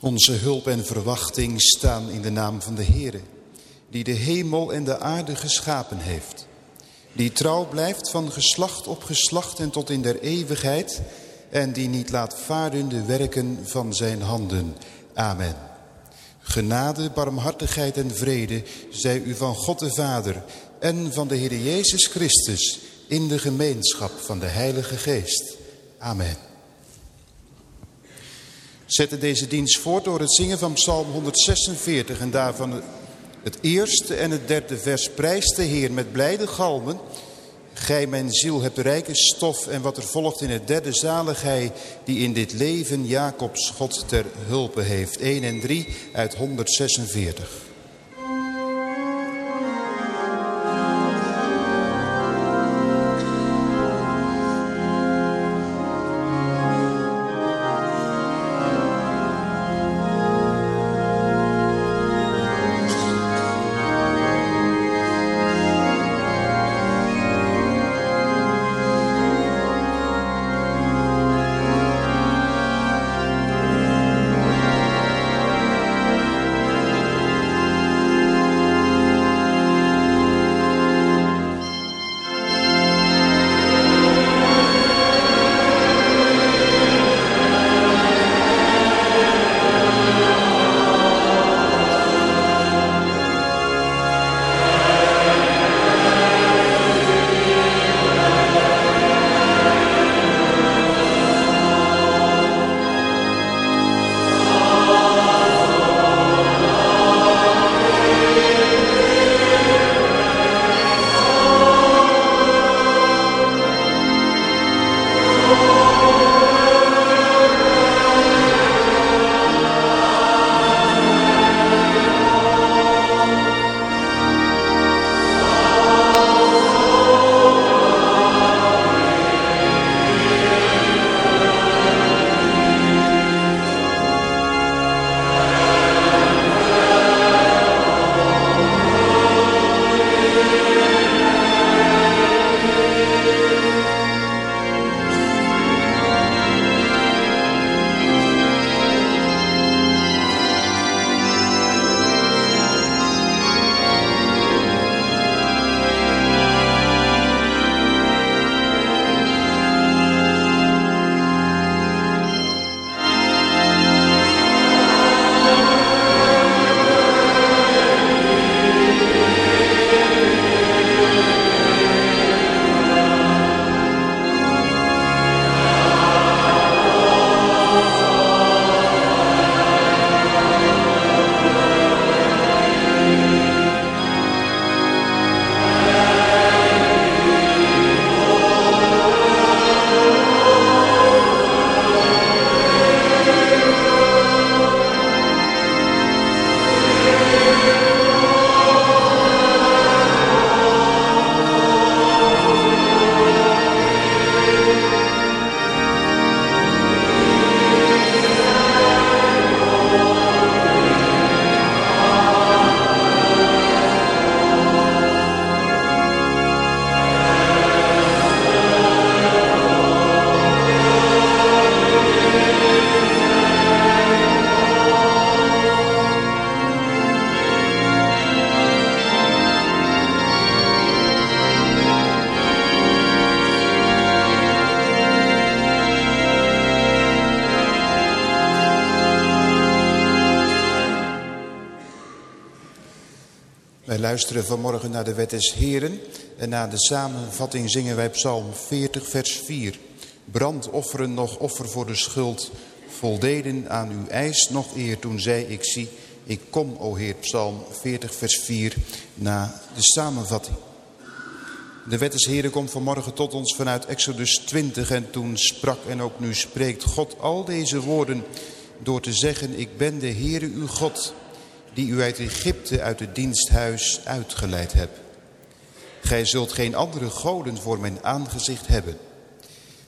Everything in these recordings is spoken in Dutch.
Onze hulp en verwachting staan in de naam van de Heere, die de hemel en de aarde geschapen heeft. Die trouw blijft van geslacht op geslacht en tot in der eeuwigheid en die niet laat varen de werken van zijn handen. Amen. Genade, barmhartigheid en vrede zij u van God de Vader en van de Heer Jezus Christus in de gemeenschap van de Heilige Geest. Amen. Zetten deze dienst voort door het zingen van Psalm 146 en daarvan het eerste en het derde vers. Prijs de Heer met blijde galmen. Gij mijn ziel hebt rijke stof en wat er volgt in het derde zalig hij die in dit leven Jacobs God ter hulpe heeft. 1 en 3 uit 146. Luisteren vanmorgen naar de wet des Heren. En na de samenvatting zingen wij Psalm 40 vers 4. Brandofferen nog offer voor de schuld. Voldeden aan uw eis nog eer toen zei ik zie. Ik kom, o Heer, Psalm 40 vers 4 na de samenvatting. De wet des Heren komt vanmorgen tot ons vanuit Exodus 20 en toen sprak en ook nu spreekt God al deze woorden door te zeggen, ik ben de Heere uw God die u uit Egypte uit het diensthuis uitgeleid hebt. Gij zult geen andere goden voor mijn aangezicht hebben.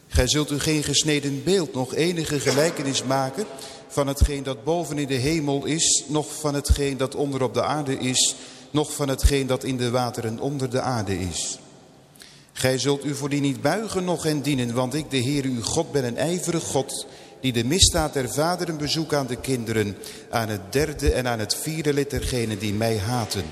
Gij zult u geen gesneden beeld, nog enige gelijkenis maken van hetgeen dat boven in de hemel is, nog van hetgeen dat onder op de aarde is, nog van hetgeen dat in de wateren onder de aarde is. Gij zult u voor die niet buigen nog en dienen, want ik, de Heer uw God, ben een ijverig God, die de misdaad der vaderen bezoek aan de kinderen, aan het derde en aan het vierde lid dergenen die mij haten.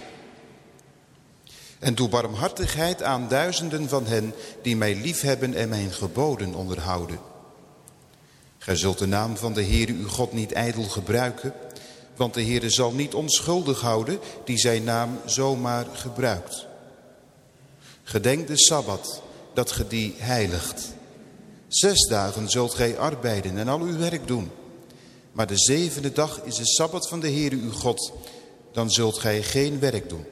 En doe barmhartigheid aan duizenden van hen die mij liefhebben en mijn geboden onderhouden. Gij zult de naam van de Heere uw God niet ijdel gebruiken, want de Heere zal niet onschuldig houden die zijn naam zomaar gebruikt. Gedenk de Sabbat, dat ge die heiligt. Zes dagen zult gij arbeiden en al uw werk doen. Maar de zevende dag is de Sabbat van de Heere uw God. Dan zult gij geen werk doen.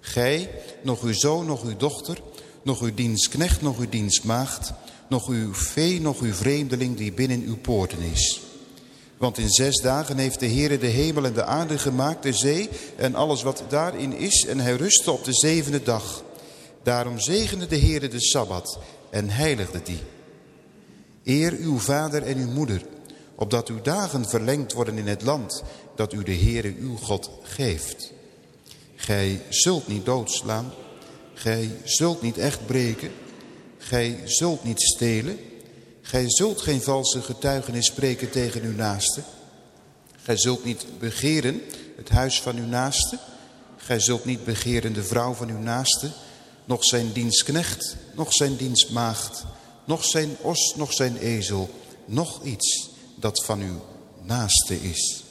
Gij, nog uw zoon, nog uw dochter, nog uw dienstknecht, nog uw dienstmaagd, nog uw vee, nog uw vreemdeling die binnen uw poorten is. Want in zes dagen heeft de Heere de hemel en de aarde gemaakt, de zee en alles wat daarin is. En hij rustte op de zevende dag. Daarom zegende de Heere de Sabbat en heiligde die. Eer uw vader en uw moeder, opdat uw dagen verlengd worden in het land dat u de Heere uw God geeft. Gij zult niet doodslaan, gij zult niet echt breken, gij zult niet stelen, gij zult geen valse getuigenis spreken tegen uw naaste. Gij zult niet begeren het huis van uw naaste, gij zult niet begeren de vrouw van uw naaste, nog zijn dienstknecht, nog zijn dienstmaagd, nog zijn os, nog zijn ezel, nog iets dat van uw naaste is.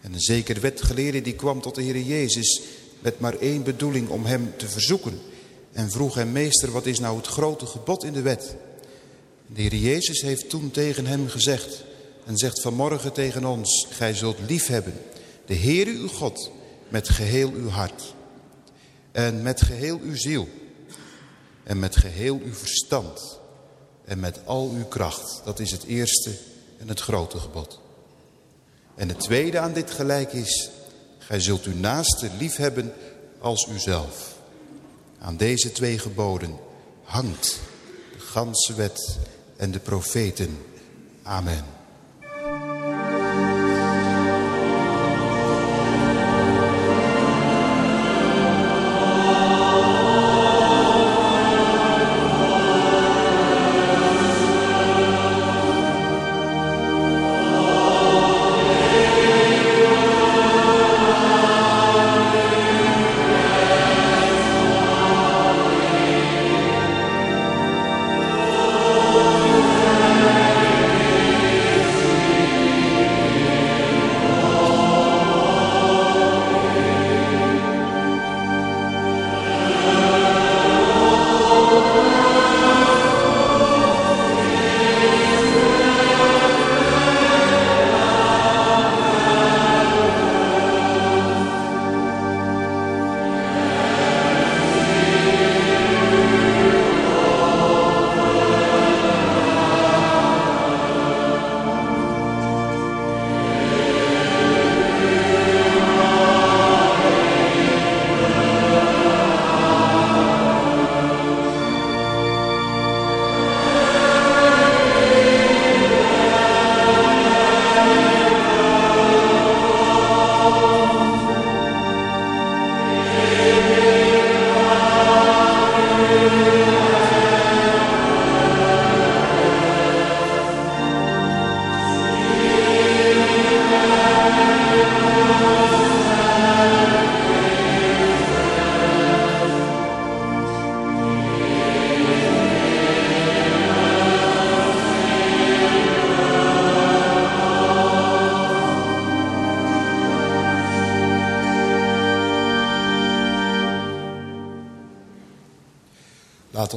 En een zeker wetgeleerde die kwam tot de Heer Jezus met maar één bedoeling om hem te verzoeken. En vroeg hem, meester, wat is nou het grote gebod in de wet? De Heer Jezus heeft toen tegen hem gezegd en zegt vanmorgen tegen ons, gij zult lief hebben de Heere uw God met geheel uw hart en met geheel uw ziel en met geheel uw verstand en met al uw kracht. Dat is het eerste en het grote gebod. En het tweede aan dit gelijk is, gij zult uw naaste lief hebben als uzelf. Aan deze twee geboden hangt de ganse wet en de profeten. Amen.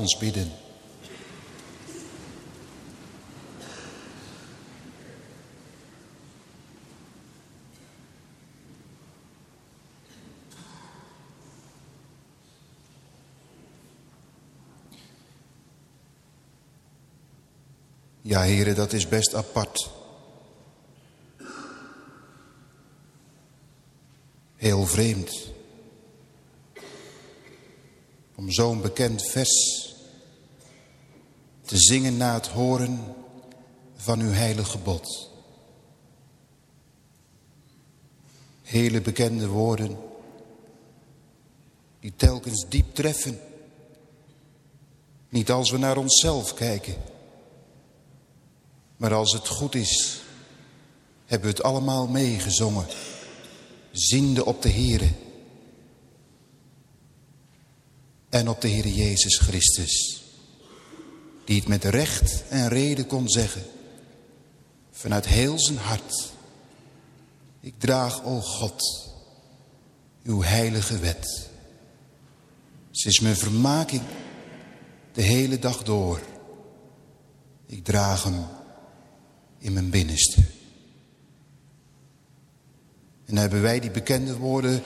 Ons bidden. Ja, heren, dat is best apart. Heel vreemd om zo'n bekend vers te zingen na het horen van uw heilige bod. Hele bekende woorden die telkens diep treffen. Niet als we naar onszelf kijken, Maar als het goed is, hebben we het allemaal meegezongen. Ziende op de Here. En op de Heer Jezus Christus. Die het met recht en reden kon zeggen. Vanuit heel zijn hart. Ik draag, o God, uw heilige wet. Ze is mijn vermaking de hele dag door. Ik draag hem in mijn binnenste. En hebben wij die bekende woorden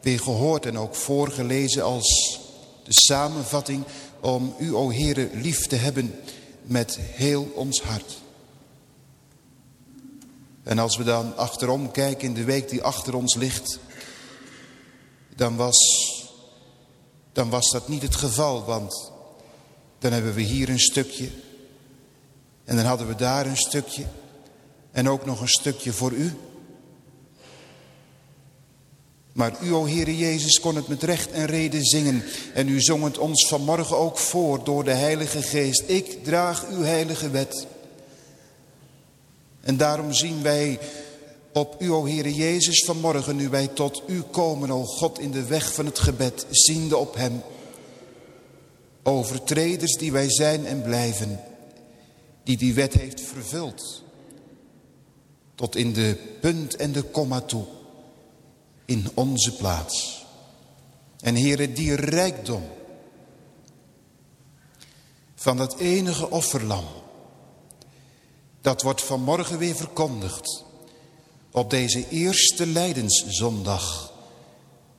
weer gehoord en ook voorgelezen als de samenvatting om u, o Heere, lief te hebben met heel ons hart. En als we dan achterom kijken in de week die achter ons ligt, dan was, dan was dat niet het geval, want dan hebben we hier een stukje en dan hadden we daar een stukje en ook nog een stukje voor u. Maar u, o Heere Jezus, kon het met recht en reden zingen. En u zong het ons vanmorgen ook voor door de Heilige Geest. Ik draag uw heilige wet. En daarom zien wij op u, o Heere Jezus, vanmorgen, nu wij tot u komen, o God, in de weg van het gebed, ziende op hem. Overtreders die wij zijn en blijven, die die wet heeft vervuld. Tot in de punt en de komma toe, in onze plaats. En Heere, die rijkdom van dat enige offerlam, dat wordt vanmorgen weer verkondigd op deze eerste Leidenszondag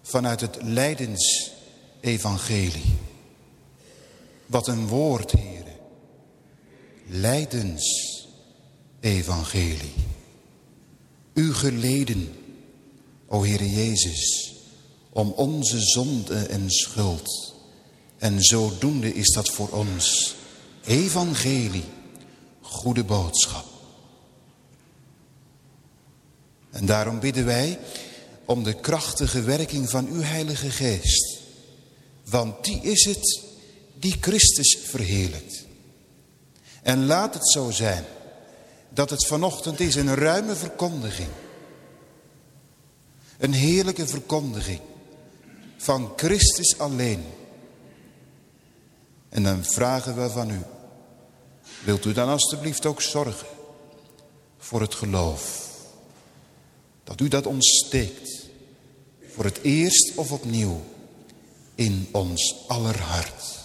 vanuit het Leidensevangelie. Wat een woord, heren. Leidensevangelie. U geleden, o Heere Jezus, om onze zonde en schuld. En zodoende is dat voor ons evangelie goede boodschap. En daarom bidden wij om de krachtige werking van uw Heilige Geest. Want die is het die Christus verheerlijkt. En laat het zo zijn dat het vanochtend is een ruime verkondiging. Een heerlijke verkondiging van Christus alleen. En dan vragen we van u, Wilt u dan alstublieft ook zorgen voor het geloof. Dat u dat ontsteekt. Voor het eerst of opnieuw in ons aller hart.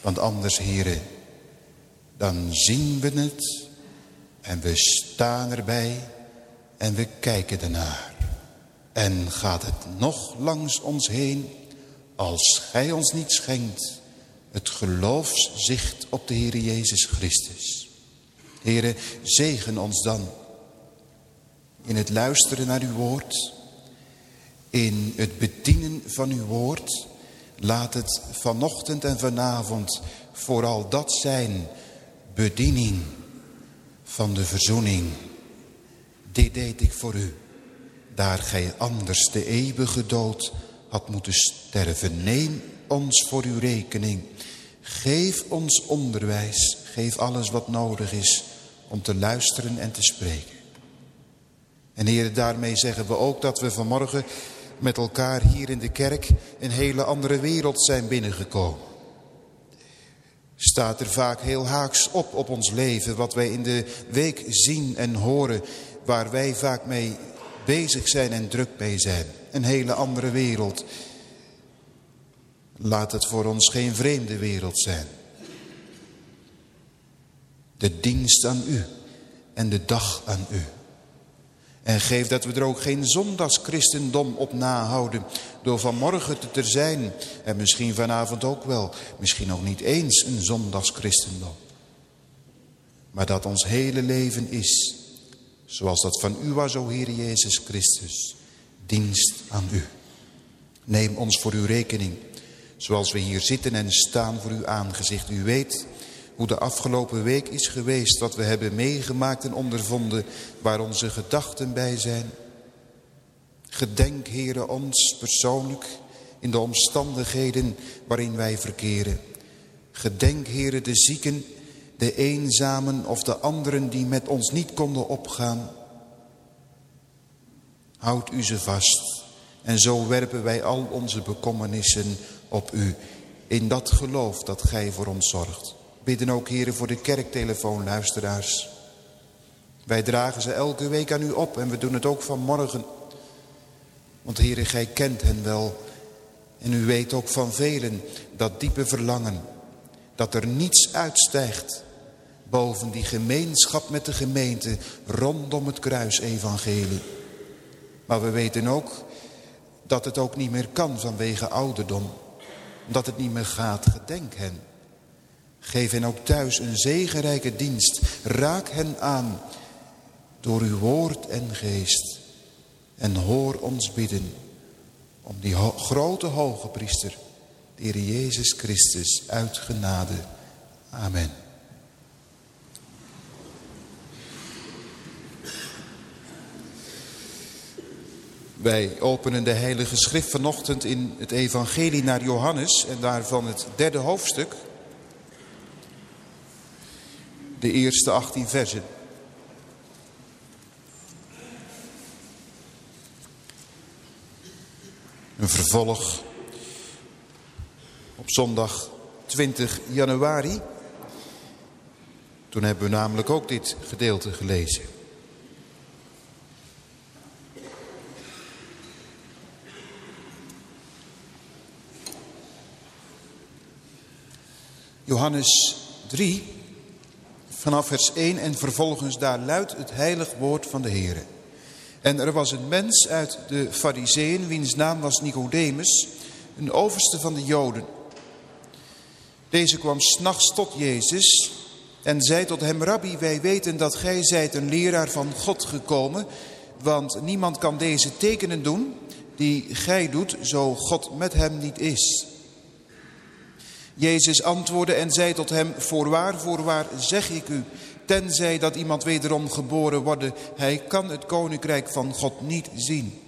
Want anders, heren, dan zien we het en we staan erbij en we kijken ernaar. En gaat het nog langs ons heen als gij ons niet schenkt het geloofszicht op de Heer Jezus Christus. Heere, zegen ons dan in het luisteren naar uw woord, in het bedienen van uw woord. Laat het vanochtend en vanavond vooral dat zijn, bediening van de verzoening. Dit deed ik voor u, daar gij anders de eeuwige dood had moeten sterven. Neem ons voor uw rekening. Geef ons onderwijs. Geef alles wat nodig is om te luisteren en te spreken. En heren, daarmee zeggen we ook dat we vanmorgen met elkaar hier in de kerk een hele andere wereld zijn binnengekomen. Staat er vaak heel haaks op op ons leven, wat wij in de week zien en horen, waar wij vaak mee bezig zijn en druk mee zijn. Een hele andere wereld Laat het voor ons geen vreemde wereld zijn. De dienst aan u en de dag aan u. En geef dat we er ook geen zondagschristendom op nahouden. Door vanmorgen te zijn. En misschien vanavond ook wel. Misschien ook niet eens een zondagschristendom. Maar dat ons hele leven is. Zoals dat van u was, o Heer Jezus Christus. Dienst aan u. Neem ons voor uw rekening. Zoals we hier zitten en staan voor uw aangezicht. U weet hoe de afgelopen week is geweest. Wat we hebben meegemaakt en ondervonden. Waar onze gedachten bij zijn. Gedenk, heren, ons persoonlijk in de omstandigheden waarin wij verkeren. Gedenk, heren, de zieken de eenzamen of de anderen die met ons niet konden opgaan. Houd u ze vast en zo werpen wij al onze bekommernissen op u in dat geloof dat gij voor ons zorgt. Bidden ook heren voor de kerktelefoonluisteraars. Wij dragen ze elke week aan u op en we doen het ook vanmorgen. Want heren, gij kent hen wel en u weet ook van velen dat diepe verlangen. Dat er niets uitstijgt boven die gemeenschap met de gemeente rondom het kruisevangelie. Maar we weten ook dat het ook niet meer kan vanwege ouderdom. Dat het niet meer gaat, gedenk hen. Geef hen ook thuis een zegenrijke dienst. Raak hen aan door uw woord en geest. En hoor ons bidden om die grote hoge priester, de Heer Jezus Christus, uit genade. Amen. Wij openen de Heilige Schrift vanochtend in het Evangelie naar Johannes en daarvan het derde hoofdstuk. De eerste 18 versen. Een vervolg op zondag 20 januari. Toen hebben we namelijk ook dit gedeelte gelezen. Johannes 3, vanaf vers 1 en vervolgens daar luidt het heilig woord van de Heer. En er was een mens uit de Fariseeën, wiens naam was Nicodemus, een overste van de Joden. Deze kwam s'nachts tot Jezus en zei tot hem, Rabbi, wij weten dat gij zijt een leraar van God gekomen, want niemand kan deze tekenen doen die gij doet, zo God met hem niet is. Jezus antwoordde en zei tot hem, voorwaar, voorwaar zeg ik u, tenzij dat iemand wederom geboren worden, hij kan het koninkrijk van God niet zien.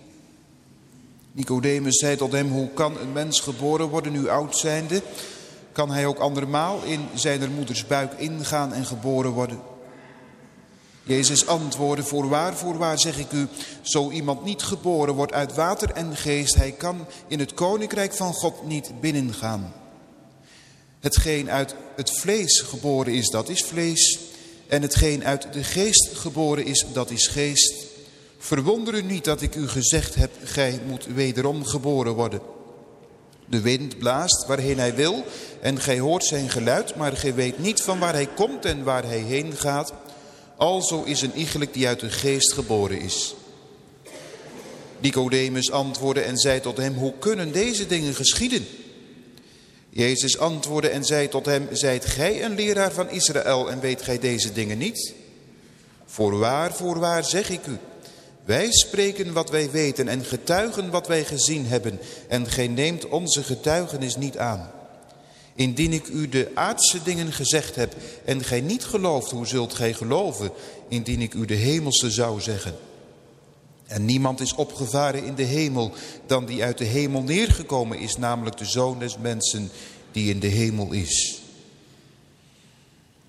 Nicodemus zei tot hem, hoe kan een mens geboren worden nu oud zijnde? Kan hij ook andermaal in zijn moeders buik ingaan en geboren worden? Jezus antwoordde, voorwaar, voorwaar zeg ik u, zo iemand niet geboren wordt uit water en geest, hij kan in het koninkrijk van God niet binnengaan. Hetgeen uit het vlees geboren is, dat is vlees. En hetgeen uit de geest geboren is, dat is geest. Verwonder u niet dat ik u gezegd heb, gij moet wederom geboren worden. De wind blaast waarheen hij wil en gij hoort zijn geluid, maar gij weet niet van waar hij komt en waar hij heen gaat. Alzo is een iegelijk die uit de geest geboren is. Nicodemus antwoordde en zei tot hem, hoe kunnen deze dingen geschieden? Jezus antwoordde en zei tot hem, zijt gij een leraar van Israël en weet gij deze dingen niet? Voorwaar, voorwaar zeg ik u, wij spreken wat wij weten en getuigen wat wij gezien hebben en gij neemt onze getuigenis niet aan. Indien ik u de aardse dingen gezegd heb en gij niet gelooft, hoe zult gij geloven indien ik u de hemelse zou zeggen? En niemand is opgevaren in de hemel dan die uit de hemel neergekomen is, namelijk de Zoon des Mensen die in de hemel is.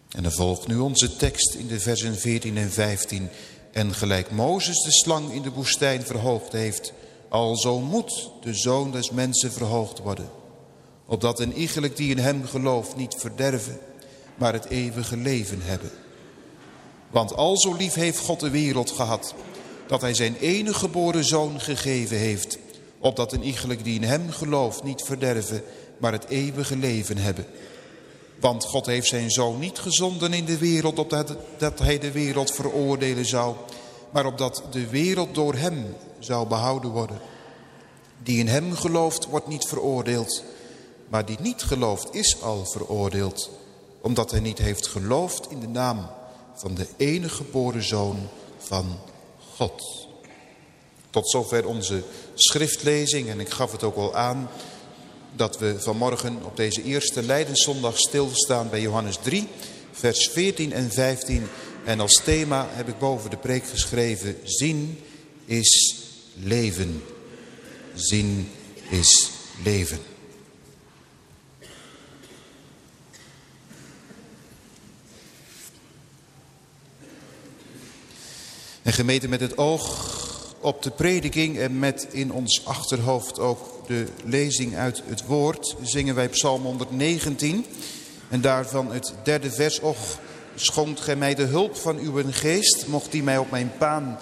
En dan volgt nu onze tekst in de versen 14 en 15. En gelijk Mozes de slang in de woestijn verhoogd heeft, alzo moet de Zoon des Mensen verhoogd worden. Opdat een iegelijk die in hem gelooft niet verderven, maar het eeuwige leven hebben. Want al zo lief heeft God de wereld gehad, dat hij zijn enige geboren zoon gegeven heeft, opdat een iegelijk die in hem gelooft niet verderven, maar het eeuwige leven hebben. Want God heeft zijn zoon niet gezonden in de wereld, opdat dat hij de wereld veroordelen zou, maar opdat de wereld door hem zou behouden worden. Die in hem gelooft, wordt niet veroordeeld, maar die niet gelooft, is al veroordeeld, omdat hij niet heeft geloofd in de naam van de enige geboren zoon van Tot zover onze schriftlezing en ik gaf het ook al aan dat we vanmorgen op deze eerste Leidenszondag stilstaan bij Johannes 3, vers 14 en 15. En als thema heb ik boven de preek geschreven, zien is leven. Zien is leven. En gemeten met het oog op de prediking en met in ons achterhoofd ook de lezing uit het woord... zingen wij Psalm 119 en daarvan het derde vers... Och, schonkt gij mij de hulp van uw geest, mocht die mij op mijn paan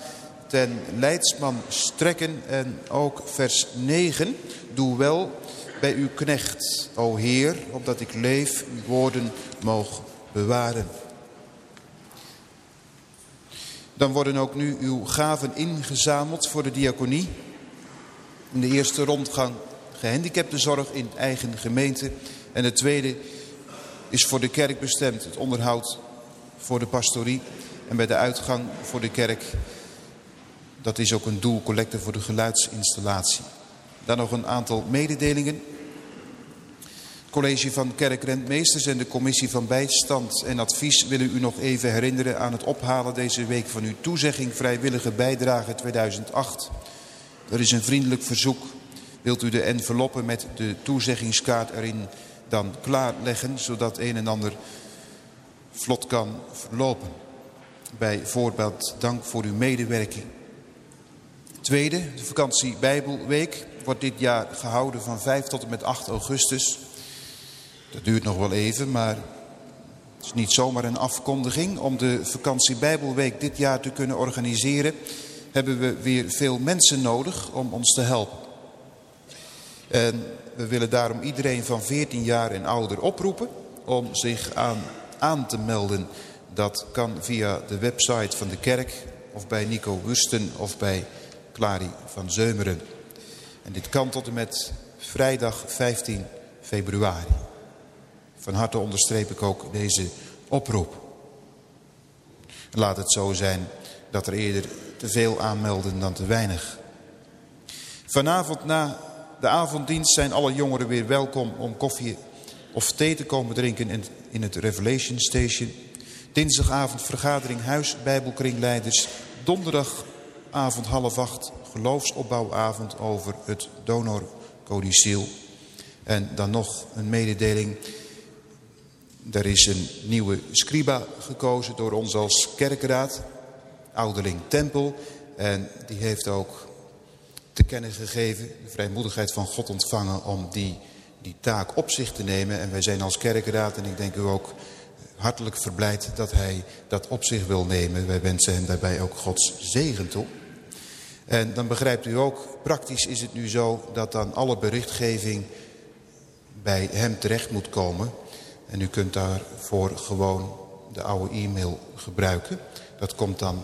ten leidsman strekken. En ook vers 9, doe wel bij uw knecht, o Heer, opdat ik leef, uw woorden mogen bewaren. Dan worden ook nu uw gaven ingezameld voor de diaconie. In de eerste rondgang gehandicaptenzorg in eigen gemeente. En de tweede is voor de kerk bestemd, het onderhoud voor de pastorie. En bij de uitgang voor de kerk, dat is ook een doel, collecte voor de geluidsinstallatie. Dan nog een aantal mededelingen. College van kerkrentmeesters en de commissie van bijstand en advies willen u nog even herinneren aan het ophalen deze week van uw toezegging vrijwillige bijdrage 2008. Er is een vriendelijk verzoek. Wilt u de enveloppen met de toezeggingskaart erin dan klaarleggen, zodat een en ander vlot kan verlopen. Bij voorbeeld dank voor uw medewerking. Tweede, de vakantie Bijbelweek wordt dit jaar gehouden van 5 tot en met 8 augustus. Dat duurt nog wel even, maar het is niet zomaar een afkondiging. Om de vakantie Bijbelweek dit jaar te kunnen organiseren... hebben we weer veel mensen nodig om ons te helpen. En we willen daarom iedereen van 14 jaar en ouder oproepen... om zich aan, aan te melden. Dat kan via de website van de kerk of bij Nico Wusten of bij Clary van Zeumeren. En dit kan tot en met vrijdag 15 februari. Van harte onderstreep ik ook deze oproep. Laat het zo zijn dat er eerder te veel aanmelden dan te weinig. Vanavond na de avonddienst zijn alle jongeren weer welkom om koffie of thee te komen drinken in het Revelation Station. Dinsdagavond vergadering huis bijbelkringleiders. Donderdagavond half acht geloofsopbouwavond over het donorcodiciel. En dan nog een mededeling. Er is een nieuwe scriba gekozen door ons als kerkraad, ouderling Tempel. En die heeft ook te kennen gegeven, de vrijmoedigheid van God ontvangen om die, die taak op zich te nemen. En wij zijn als kerkraad, en ik denk u ook, hartelijk verblijd dat hij dat op zich wil nemen. Wij wensen hem daarbij ook Gods zegen toe. En dan begrijpt u ook, praktisch is het nu zo dat dan alle berichtgeving bij hem terecht moet komen. En u kunt daarvoor gewoon de oude e-mail gebruiken. Dat komt dan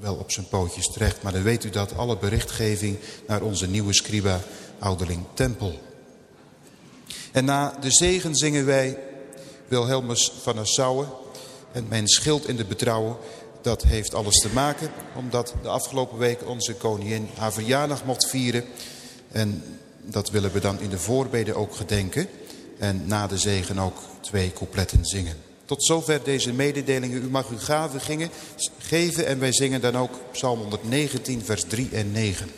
wel op zijn pootjes terecht. Maar dan weet u dat alle berichtgeving naar onze nieuwe scriba Ouderling Tempel. En na de zegen zingen wij Wilhelmus van Nassauwen en mijn schild in de betrouwen. Dat heeft alles te maken omdat de afgelopen week onze koningin haar verjaardag mocht vieren. En dat willen we dan in de voorbeden ook gedenken. En na de zegen ook twee coupletten zingen. Tot zover deze mededelingen. U mag uw gaven geven en wij zingen dan ook Psalm 119 vers 3 en 9.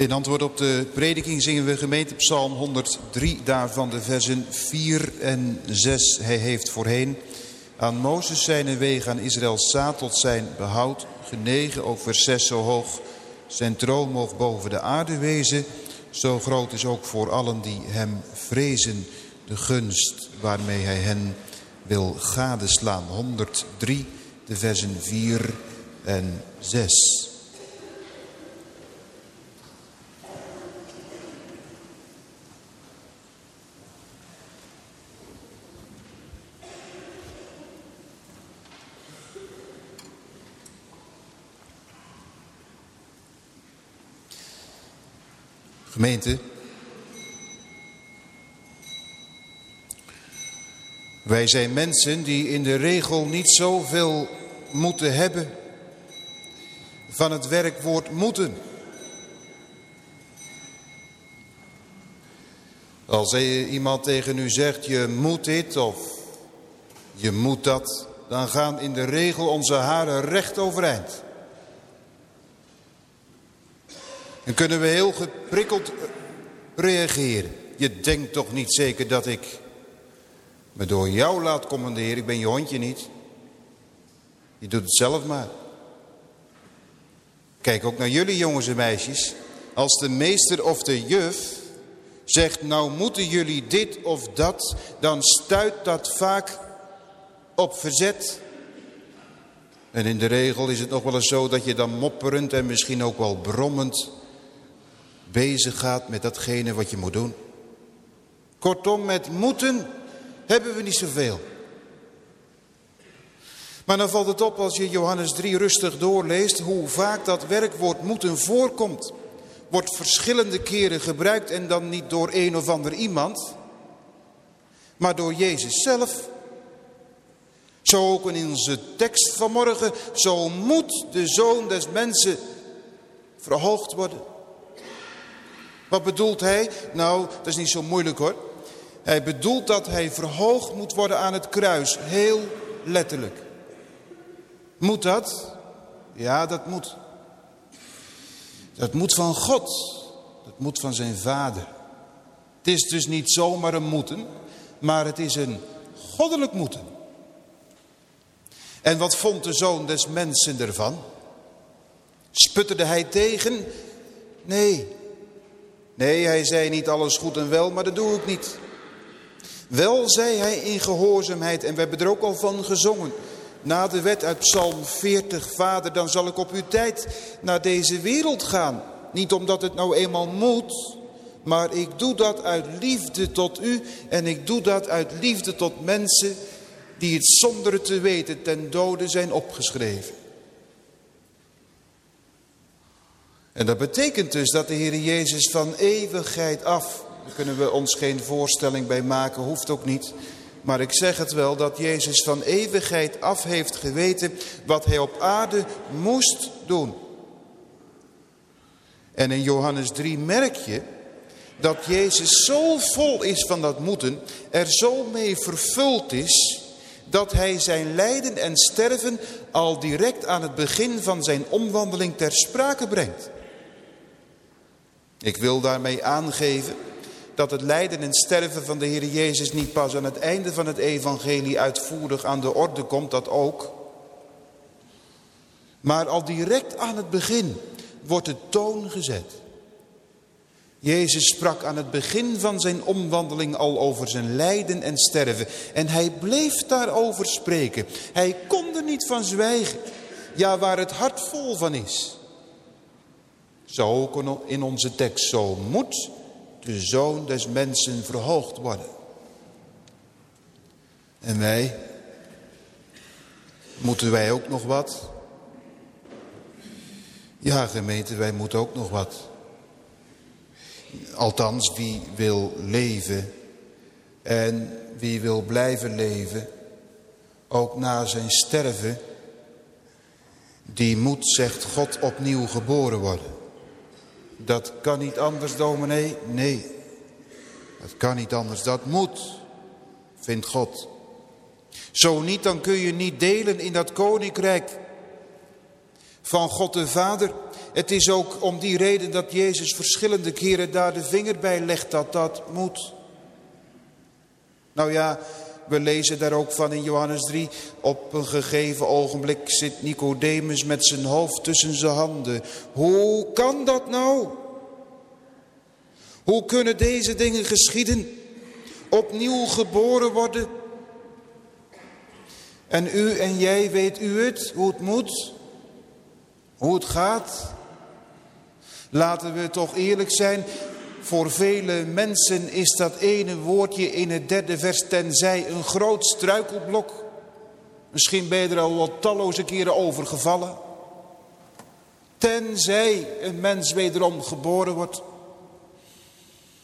In antwoord op de prediking zingen we gemeente Psalm 103, daarvan de versen 4 en 6. Hij heeft voorheen aan Mozes zijn weg, aan Israëls zaad tot zijn behoud genegen. Ook vers 6 zo hoog zijn troon moog boven de aarde wezen. Zo groot is ook voor allen die hem vrezen de gunst waarmee hij hen wil gadeslaan. 103, de versen 4 en 6. Gemeente, wij zijn mensen die in de regel niet zoveel moeten hebben van het werkwoord moeten. Als iemand tegen u zegt, je moet dit of je moet dat, dan gaan in de regel onze haren recht overeind. Dan kunnen we heel geprikkeld reageren. Je denkt toch niet zeker dat ik me door jou laat commanderen. Ik ben je hondje niet. Je doet het zelf maar. Kijk ook naar jullie jongens en meisjes. Als de meester of de juf zegt, nou moeten jullie dit of dat, dan stuit dat vaak op verzet. En in de regel is het nog wel eens zo dat je dan mopperend en misschien ook wel brommend bezig gaat met datgene wat je moet doen. Kortom, met moeten hebben we niet zoveel. Maar dan valt het op als je Johannes 3 rustig doorleest hoe vaak dat werkwoord moeten voorkomt. Wordt verschillende keren gebruikt en dan niet door een of ander iemand, maar door Jezus zelf. Zo ook in onze tekst vanmorgen, zo moet de Zoon des Mensen verhoogd worden. Wat bedoelt hij? Nou, dat is niet zo moeilijk hoor. Hij bedoelt dat hij verhoogd moet worden aan het kruis. Heel letterlijk. Moet dat? Ja, dat moet. Dat moet van God. Dat moet van zijn vader. Het is dus niet zomaar een moeten, maar het is een goddelijk moeten. En wat vond de zoon des mensen ervan? Sputterde hij tegen? Nee, Nee, hij zei niet alles goed en wel, maar dat doe ik niet. Wel zei hij in gehoorzaamheid, en we hebben er ook al van gezongen. Na de wet uit Psalm 40, Vader, dan zal ik op uw tijd naar deze wereld gaan. Niet omdat het nou eenmaal moet, maar ik doe dat uit liefde tot u. En ik doe dat uit liefde tot mensen die het zonder te weten ten dode zijn opgeschreven. En dat betekent dus dat de Heer Jezus van eeuwigheid af, daar kunnen we ons geen voorstelling bij maken, hoeft ook niet. Maar ik zeg het wel, dat Jezus van eeuwigheid af heeft geweten wat hij op aarde moest doen. En in Johannes 3 merk je dat Jezus zo vol is van dat moeten, er zo mee vervuld is, dat hij zijn lijden en sterven al direct aan het begin van zijn omwandeling ter sprake brengt. Ik wil daarmee aangeven dat het lijden en sterven van de Heer Jezus niet pas aan het einde van het evangelie uitvoerig aan de orde komt, dat ook. Maar al direct aan het begin wordt de toon gezet. Jezus sprak aan het begin van zijn omwandeling al over zijn lijden en sterven. En hij bleef daarover spreken. Hij kon er niet van zwijgen. Ja, waar het hart vol van is. Zo ook in onze tekst, zo moet de zoon des mensen verhoogd worden. En wij, moeten wij ook nog wat? Ja gemeente, wij moeten ook nog wat. Althans, wie wil leven en wie wil blijven leven, ook na zijn sterven, die moet, zegt God, opnieuw geboren worden. Dat kan niet anders, dominee. Nee, dat kan niet anders. Dat moet, vindt God. Zo niet, dan kun je niet delen in dat koninkrijk van God de Vader. Het is ook om die reden dat Jezus verschillende keren daar de vinger bij legt dat dat moet. Nou ja, we lezen daar ook van in Johannes 3. Op een gegeven ogenblik zit Nicodemus met zijn hoofd tussen zijn handen. Hoe kan dat nou? Hoe kunnen deze dingen geschieden? Opnieuw geboren worden? En u en jij weet u het, hoe het moet, hoe het gaat. Laten we toch eerlijk zijn, voor vele mensen is dat ene woordje in het derde vers tenzij een groot struikelblok. Misschien ben je er al wat talloze keren over gevallen. Tenzij een mens wederom geboren wordt.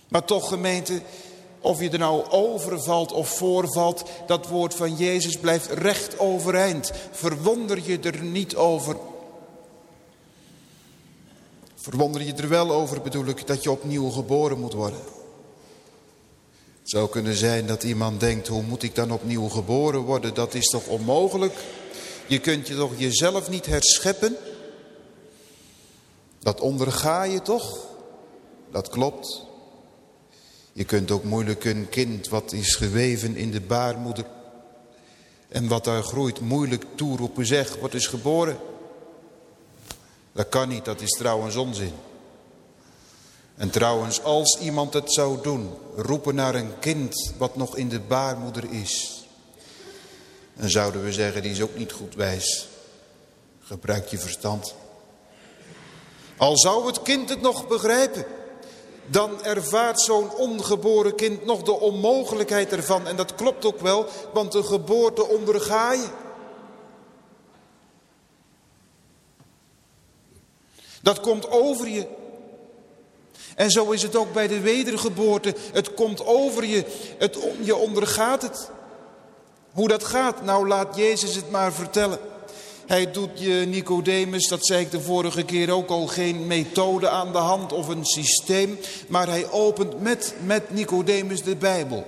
Maar toch gemeente, of je er nou overvalt of voorvalt, dat woord van Jezus blijft recht overeind. Verwonder je er niet over. Verwonder je er wel over, bedoel ik, dat je opnieuw geboren moet worden. Het zou kunnen zijn dat iemand denkt, hoe moet ik dan opnieuw geboren worden? Dat is toch onmogelijk? Je kunt je toch jezelf niet herscheppen? Dat onderga je toch? Dat klopt. Je kunt ook moeilijk een kind wat is geweven in de baarmoeder en wat daar groeit moeilijk toeroepen zeg, wat is geboren. Dat kan niet, dat is trouwens onzin. En trouwens, als iemand het zou doen, roepen naar een kind wat nog in de baarmoeder is. Dan zouden we zeggen, die is ook niet goed wijs. Gebruik je verstand. Al zou het kind het nog begrijpen, dan ervaart zo'n ongeboren kind nog de onmogelijkheid ervan. En dat klopt ook wel, want de geboorte onderga je. Dat komt over je. En zo is het ook bij de wedergeboorte. Het komt over je. Het, je ondergaat het. Hoe dat gaat, nou laat Jezus het maar vertellen. Hij doet je Nicodemus, dat zei ik de vorige keer ook al, geen methode aan de hand of een systeem. Maar hij opent met, met Nicodemus de Bijbel.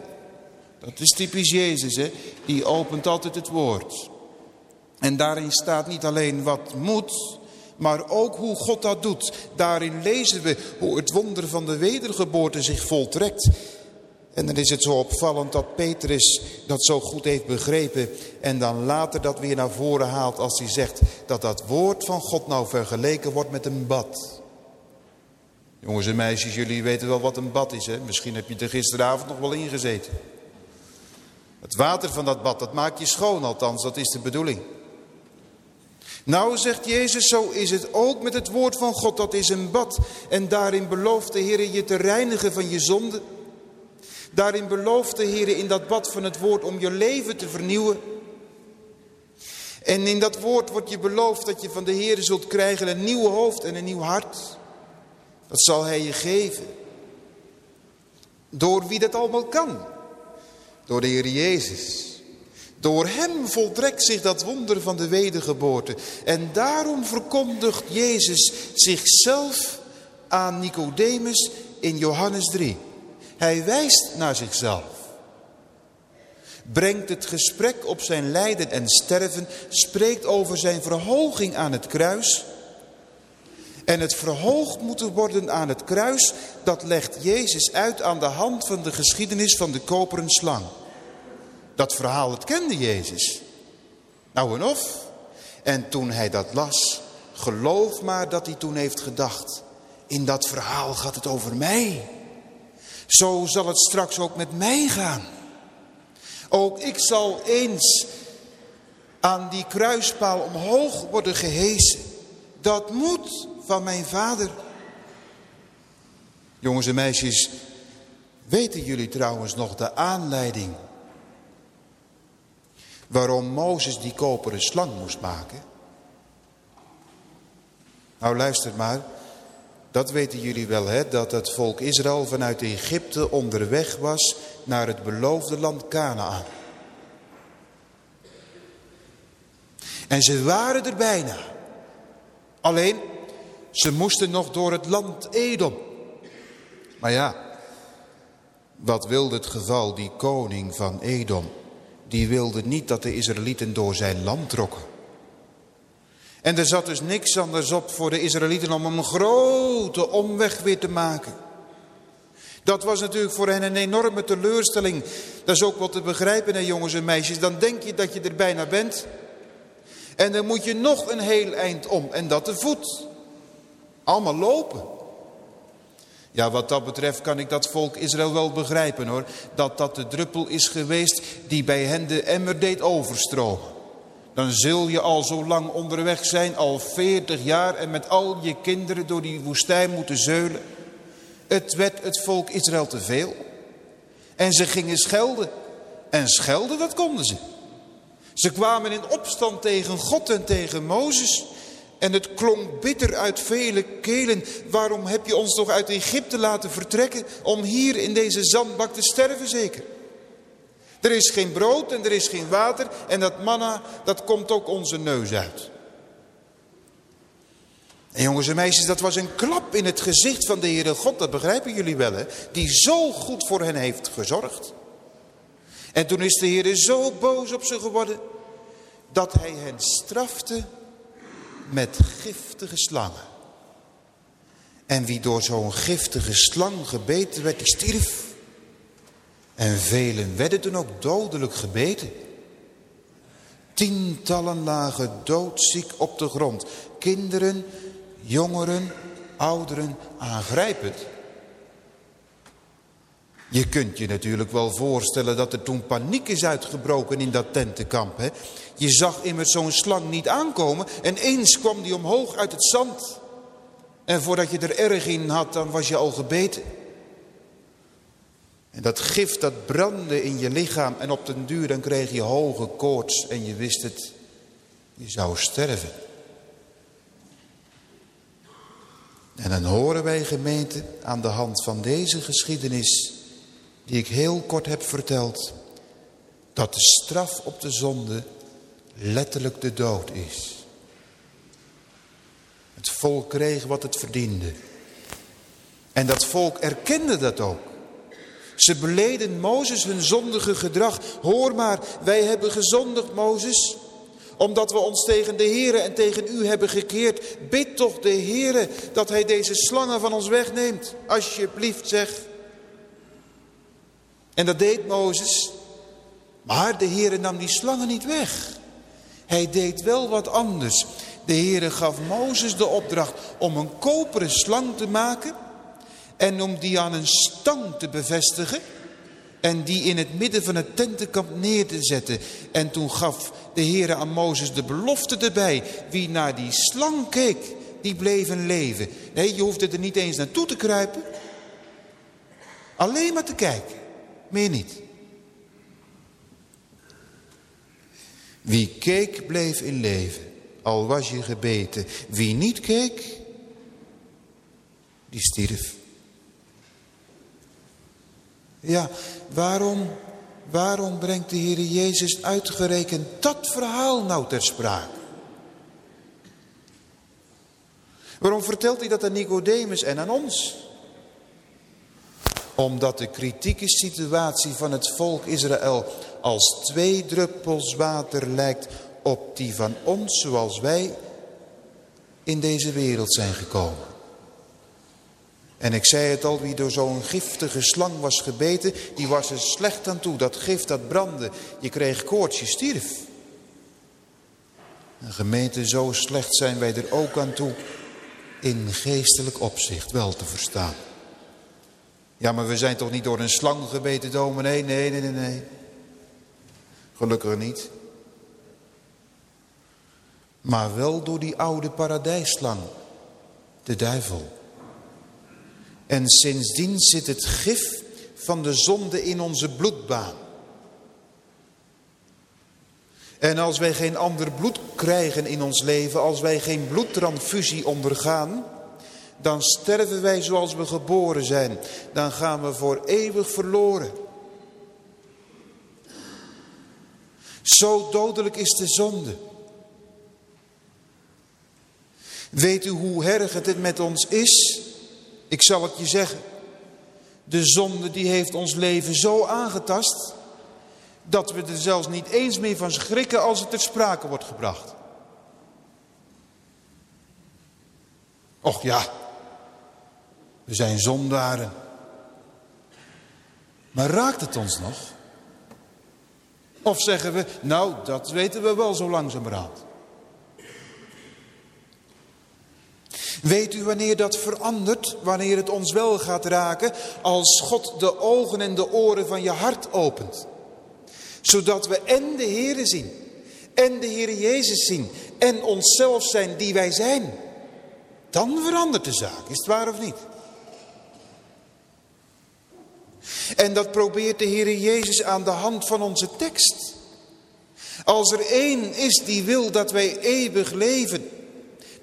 Dat is typisch Jezus, hè? die opent altijd het woord. En daarin staat niet alleen wat moet, maar ook hoe God dat doet. Daarin lezen we hoe het wonder van de wedergeboorte zich voltrekt. En dan is het zo opvallend dat Petrus dat zo goed heeft begrepen. En dan later dat weer naar voren haalt als hij zegt dat dat woord van God nou vergeleken wordt met een bad. Jongens en meisjes, jullie weten wel wat een bad is. Hè? Misschien heb je er gisteravond nog wel ingezeten. Het water van dat bad, dat maakt je schoon althans, dat is de bedoeling. Nou, zegt Jezus, zo is het ook met het woord van God. Dat is een bad. En daarin belooft de Heer je te reinigen van je zonde. Daarin belooft de Heer in dat bad van het woord om je leven te vernieuwen. En in dat woord wordt je beloofd dat je van de Heer zult krijgen een nieuw hoofd en een nieuw hart. Dat zal Hij je geven. Door wie dat allemaal kan. Door de Heer Jezus. Door hem voltrekt zich dat wonder van de wedergeboorte. En daarom verkondigt Jezus zichzelf aan Nicodemus in Johannes 3. Hij wijst naar zichzelf. Brengt het gesprek op zijn lijden en sterven. Spreekt over zijn verhoging aan het kruis. En het verhoogd moeten worden aan het kruis, dat legt Jezus uit aan de hand van de geschiedenis van de koperen slang. Dat verhaal, het kende Jezus. Nou en of. En toen hij dat las, geloof maar dat hij toen heeft gedacht. In dat verhaal gaat het over mij. Zo zal het straks ook met mij gaan. Ook ik zal eens aan die kruispaal omhoog worden gehesen. Dat moet van mijn vader. Jongens en meisjes, weten jullie trouwens nog de aanleiding waarom Mozes die koperen slang moest maken? Nou luister maar, dat weten jullie wel hè, dat het volk Israël vanuit Egypte onderweg was naar het beloofde land Canaan. En ze waren er bijna. Alleen, ze moesten nog door het land Edom. Maar ja, wat wilde het geval die koning van Edom? Die wilde niet dat de Israëlieten door zijn land trokken. En er zat dus niks anders op voor de Israëlieten om een grote omweg weer te maken. Dat was natuurlijk voor hen een enorme teleurstelling. Dat is ook wat te begrijpen, hè, jongens en meisjes. Dan denk je dat je er bijna bent. En dan moet je nog een heel eind om. En dat te voet. Allemaal lopen. Ja, wat dat betreft kan ik dat volk Israël wel begrijpen hoor. Dat dat de druppel is geweest die bij hen de emmer deed overstromen. Dan zul je al zo lang onderweg zijn, al veertig jaar en met al je kinderen door die woestijn moeten zeulen. Het werd het volk Israël te veel. En ze gingen schelden. En schelden, dat konden ze. Ze kwamen in opstand tegen God en tegen Mozes. En het klonk bitter uit vele kelen. Waarom heb je ons toch uit Egypte laten vertrekken om hier in deze zandbak te sterven zeker? Er is geen brood en er is geen water en dat manna, dat komt ook onze neus uit. En jongens en meisjes, dat was een klap in het gezicht van de Heere God, dat begrijpen jullie wel hè, die zo goed voor hen heeft gezorgd. En toen is de Heer zo boos op ze geworden, dat hij hen strafte met giftige slangen. En wie door zo'n giftige slang gebeten werd, die stierf. En velen werden toen ook dodelijk gebeten. Tientallen lagen doodziek op de grond. Kinderen, jongeren, ouderen, aangrijpend. Je kunt je natuurlijk wel voorstellen dat er toen paniek is uitgebroken in dat tentenkamp. Hè? Je zag immers zo'n slang niet aankomen en eens kwam die omhoog uit het zand. En voordat je er erg in had, dan was je al gebeten. En dat gif dat brandde in je lichaam en op den duur dan kreeg je hoge koorts en je wist het, je zou sterven. En dan horen wij gemeente aan de hand van deze geschiedenis die ik heel kort heb verteld, dat de straf op de zonde letterlijk de dood is. Het volk kreeg wat het verdiende. En dat volk erkende dat ook. Ze beleden Mozes hun zondige gedrag. Hoor maar, wij hebben gezondigd Mozes. Omdat we ons tegen de Here en tegen u hebben gekeerd. Bid toch de Here dat hij deze slangen van ons wegneemt. Alsjeblieft zeg. En dat deed Mozes. Maar de Heere nam die slangen niet weg. Hij deed wel wat anders. De Heere gaf Mozes de opdracht om een koperen slang te maken. En om die aan een stang te bevestigen. En die in het midden van het tentenkamp neer te zetten. En toen gaf de Heere aan Mozes de belofte erbij. Wie naar die slang keek, die bleef een leven. Nee, je hoefde er niet eens naartoe te kruipen. Alleen maar te kijken. Meer niet. Wie keek bleef in leven, al was je gebeten. Wie niet keek, die stierf. Ja, waarom, waarom brengt de Heer Jezus uitgerekend dat verhaal nou ter sprake? Waarom vertelt hij dat aan Nicodemus en aan ons? Omdat de kritieke situatie van het volk Israël als twee druppels water lijkt op die van ons zoals wij in deze wereld zijn gekomen. En ik zei het al, wie door zo'n giftige slang was gebeten, die was er slecht aan toe. Dat gif dat brandde, je kreeg koorts, je stierf. Een gemeente, zo slecht zijn wij er ook aan toe in geestelijk opzicht wel te verstaan. Ja, maar we zijn toch niet door een slang gebeten, dominee? Nee, nee, nee, nee. Gelukkig niet. Maar wel door die oude paradijsslang, de duivel. En sindsdien zit het gif van de zonde in onze bloedbaan. En als wij geen ander bloed krijgen in ons leven, als wij geen bloedtransfusie ondergaan, dan sterven wij zoals we geboren zijn. Dan gaan we voor eeuwig verloren. Zo dodelijk is de zonde. Weet u hoe erg het met ons is? Ik zal het je zeggen. De zonde die heeft ons leven zo aangetast... dat we er zelfs niet eens meer van schrikken als het ter sprake wordt gebracht. Och ja, we zijn zondaren. Maar raakt het ons nog? Of zeggen we, nou, dat weten we wel zo langzamerhand. Weet u wanneer dat verandert, wanneer het ons wel gaat raken, als God de ogen en de oren van je hart opent. Zodat we en de Heere zien, en de Heer Jezus zien, en onszelf zijn die wij zijn. Dan verandert de zaak, is het waar of niet? En dat probeert de Heer Jezus aan de hand van onze tekst. Als er één is die wil dat wij eeuwig leven,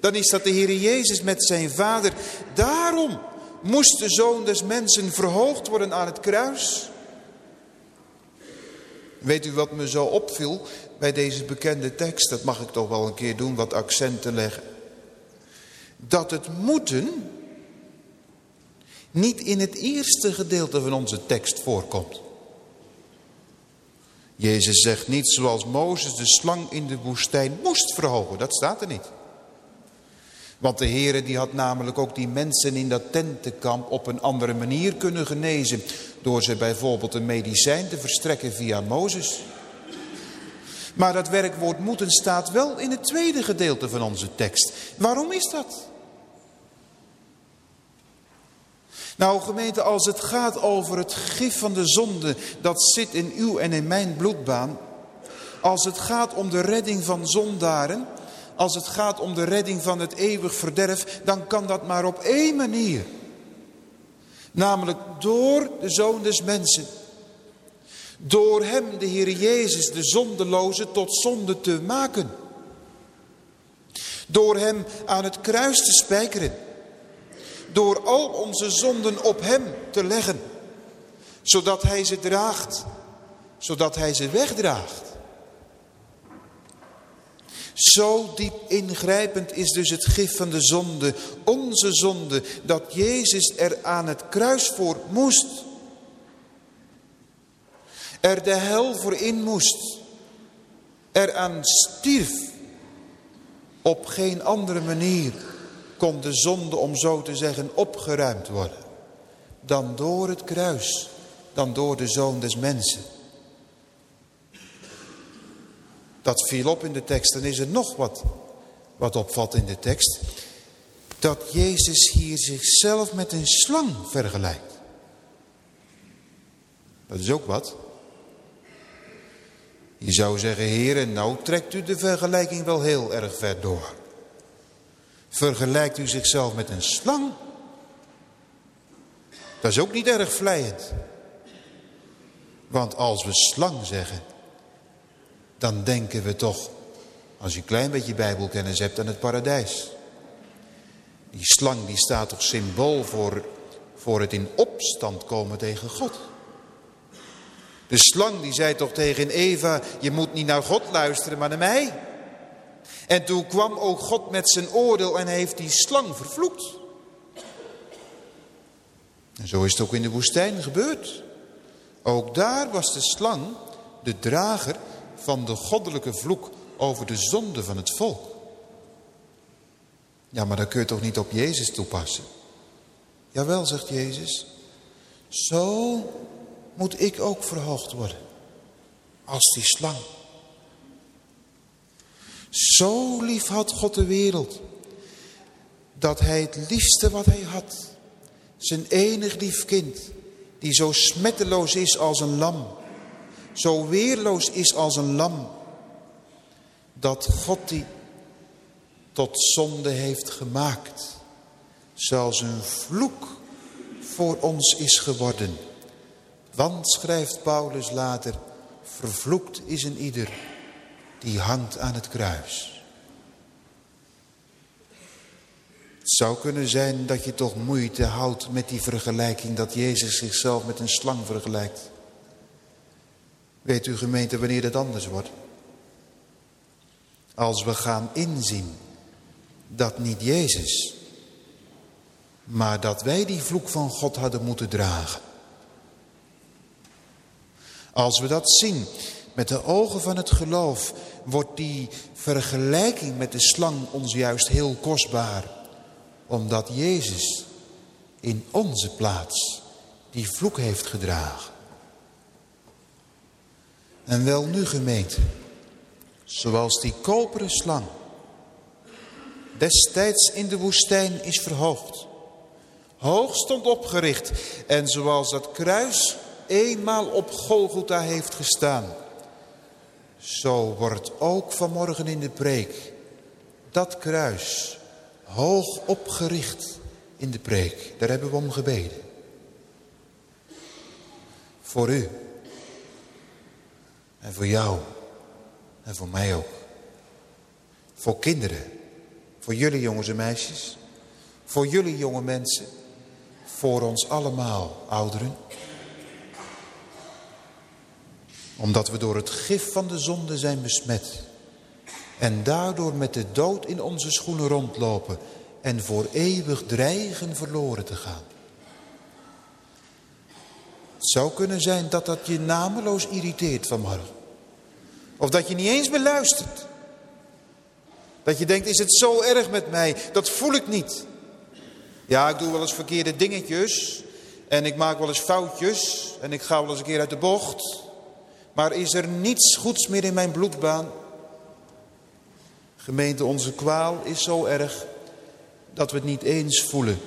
dan is dat de Heer Jezus met zijn vader. Daarom moest de Zoon des Mensen verhoogd worden aan het kruis. Weet u wat me zo opviel bij deze bekende tekst? Dat mag ik toch wel een keer doen, wat accenten leggen. Dat het moeten niet in het eerste gedeelte van onze tekst voorkomt. Jezus zegt niet zoals Mozes de slang in de woestijn moest verhogen. Dat staat er niet. Want de Heere die had namelijk ook die mensen in dat tentenkamp op een andere manier kunnen genezen. Door ze bijvoorbeeld een medicijn te verstrekken via Mozes. Maar dat werkwoord moeten staat wel in het tweede gedeelte van onze tekst. Waarom is dat? Nou gemeente, als het gaat over het gif van de zonde, dat zit in uw en in mijn bloedbaan. Als het gaat om de redding van zondaren, als het gaat om de redding van het eeuwig verderf, dan kan dat maar op één manier. Namelijk door de Zoon des Mensen. Door hem, de Heer Jezus, de zondeloze, tot zonde te maken. Door hem aan het kruis te spijkeren door al onze zonden op hem te leggen. Zodat hij ze draagt. Zodat hij ze wegdraagt. Zo diep ingrijpend is dus het gif van de zonde, onze zonde, dat Jezus er aan het kruis voor moest. Er de hel voor in moest. Er aan stierf. Op geen andere manier kon de zonde, om zo te zeggen, opgeruimd worden. Dan door het kruis, dan door de Zoon des Mensen. Dat viel op in de tekst. Dan is er nog wat, wat opvalt in de tekst. Dat Jezus hier zichzelf met een slang vergelijkt. Dat is ook wat. Je zou zeggen, heren, nou trekt u de vergelijking wel heel erg ver door. Vergelijkt u zichzelf met een slang? Dat is ook niet erg vlijend. Want als we slang zeggen, dan denken we toch, als je een klein beetje bijbelkennis hebt, aan het paradijs. Die slang die staat toch symbool voor, voor het in opstand komen tegen God. De slang die zei toch tegen Eva, je moet niet naar God luisteren, maar naar mij. En toen kwam ook God met zijn oordeel en heeft die slang vervloekt. En zo is het ook in de woestijn gebeurd. Ook daar was de slang de drager van de goddelijke vloek over de zonde van het volk. Ja, maar dat kun je toch niet op Jezus toepassen? Jawel, zegt Jezus. Zo moet ik ook verhoogd worden. Als die slang. Zo lief had God de wereld. Dat hij het liefste wat hij had. Zijn enig lief kind. Die zo smetteloos is als een lam. Zo weerloos is als een lam. Dat God die tot zonde heeft gemaakt. Zelfs een vloek voor ons is geworden. Want, schrijft Paulus later, vervloekt is een ieder die hangt aan het kruis. Het zou kunnen zijn dat je toch moeite houdt met die vergelijking dat Jezus zichzelf met een slang vergelijkt. Weet u gemeente wanneer dat anders wordt? Als we gaan inzien dat niet Jezus, maar dat wij die vloek van God hadden moeten dragen. Als we dat zien met de ogen van het geloof wordt die vergelijking met de slang ons juist heel kostbaar. Omdat Jezus in onze plaats die vloek heeft gedragen. En wel nu gemeente, zoals die koperen slang destijds in de woestijn is verhoogd. Hoog stond opgericht en zoals dat kruis eenmaal op Golgotha heeft gestaan. Zo wordt ook vanmorgen in de preek dat kruis hoog opgericht in de preek. Daar hebben we om gebeden. Voor u. En voor jou. En voor mij ook. Voor kinderen. Voor jullie jongens en meisjes. Voor jullie jonge mensen. Voor ons allemaal ouderen. Omdat we door het gif van de zonde zijn besmet. En daardoor met de dood in onze schoenen rondlopen. En voor eeuwig dreigen verloren te gaan. Het zou kunnen zijn dat dat je nameloos irriteert vanmorgen. Of dat je niet eens beluistert. Dat je denkt, is het zo erg met mij? Dat voel ik niet. Ja, ik doe wel eens verkeerde dingetjes. En ik maak wel eens foutjes. En ik ga wel eens een keer uit de bocht. Maar is er niets goeds meer in mijn bloedbaan? Gemeente, onze kwaal is zo erg dat we het niet eens voelen.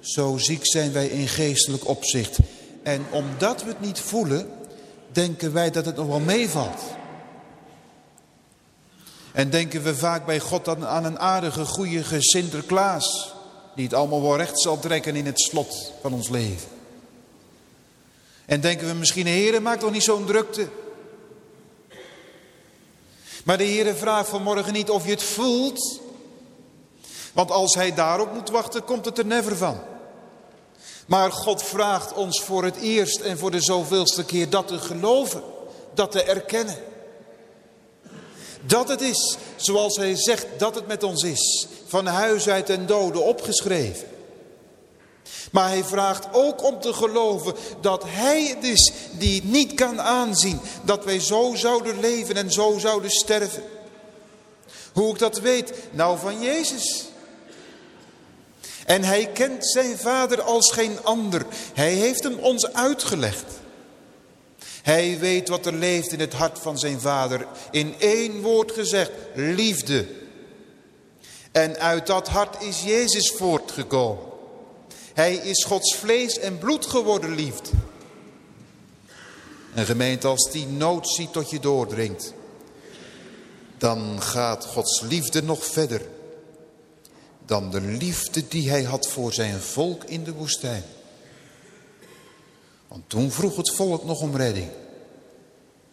Zo ziek zijn wij in geestelijk opzicht. En omdat we het niet voelen, denken wij dat het nog wel meevalt. En denken we vaak bij God aan een aardige, goede Sinterklaas. Die het allemaal wel recht zal trekken in het slot van ons leven. En denken we misschien, Heer, maak toch niet zo'n drukte. Maar de Heer vraagt vanmorgen niet of je het voelt. Want als hij daarop moet wachten, komt het er never van. Maar God vraagt ons voor het eerst en voor de zoveelste keer dat te geloven. Dat te erkennen. Dat het is zoals hij zegt dat het met ons is. Van huis uit en doden opgeschreven. Maar hij vraagt ook om te geloven dat hij het is die het niet kan aanzien. Dat wij zo zouden leven en zo zouden sterven. Hoe ik dat weet? Nou van Jezus. En hij kent zijn vader als geen ander. Hij heeft hem ons uitgelegd. Hij weet wat er leeft in het hart van zijn vader. In één woord gezegd, liefde. En uit dat hart is Jezus voortgekomen. Hij is Gods vlees en bloed geworden liefde. En gemeente, als die nood ziet tot je doordringt, dan gaat Gods liefde nog verder dan de liefde die hij had voor zijn volk in de woestijn. Want toen vroeg het volk nog om redding.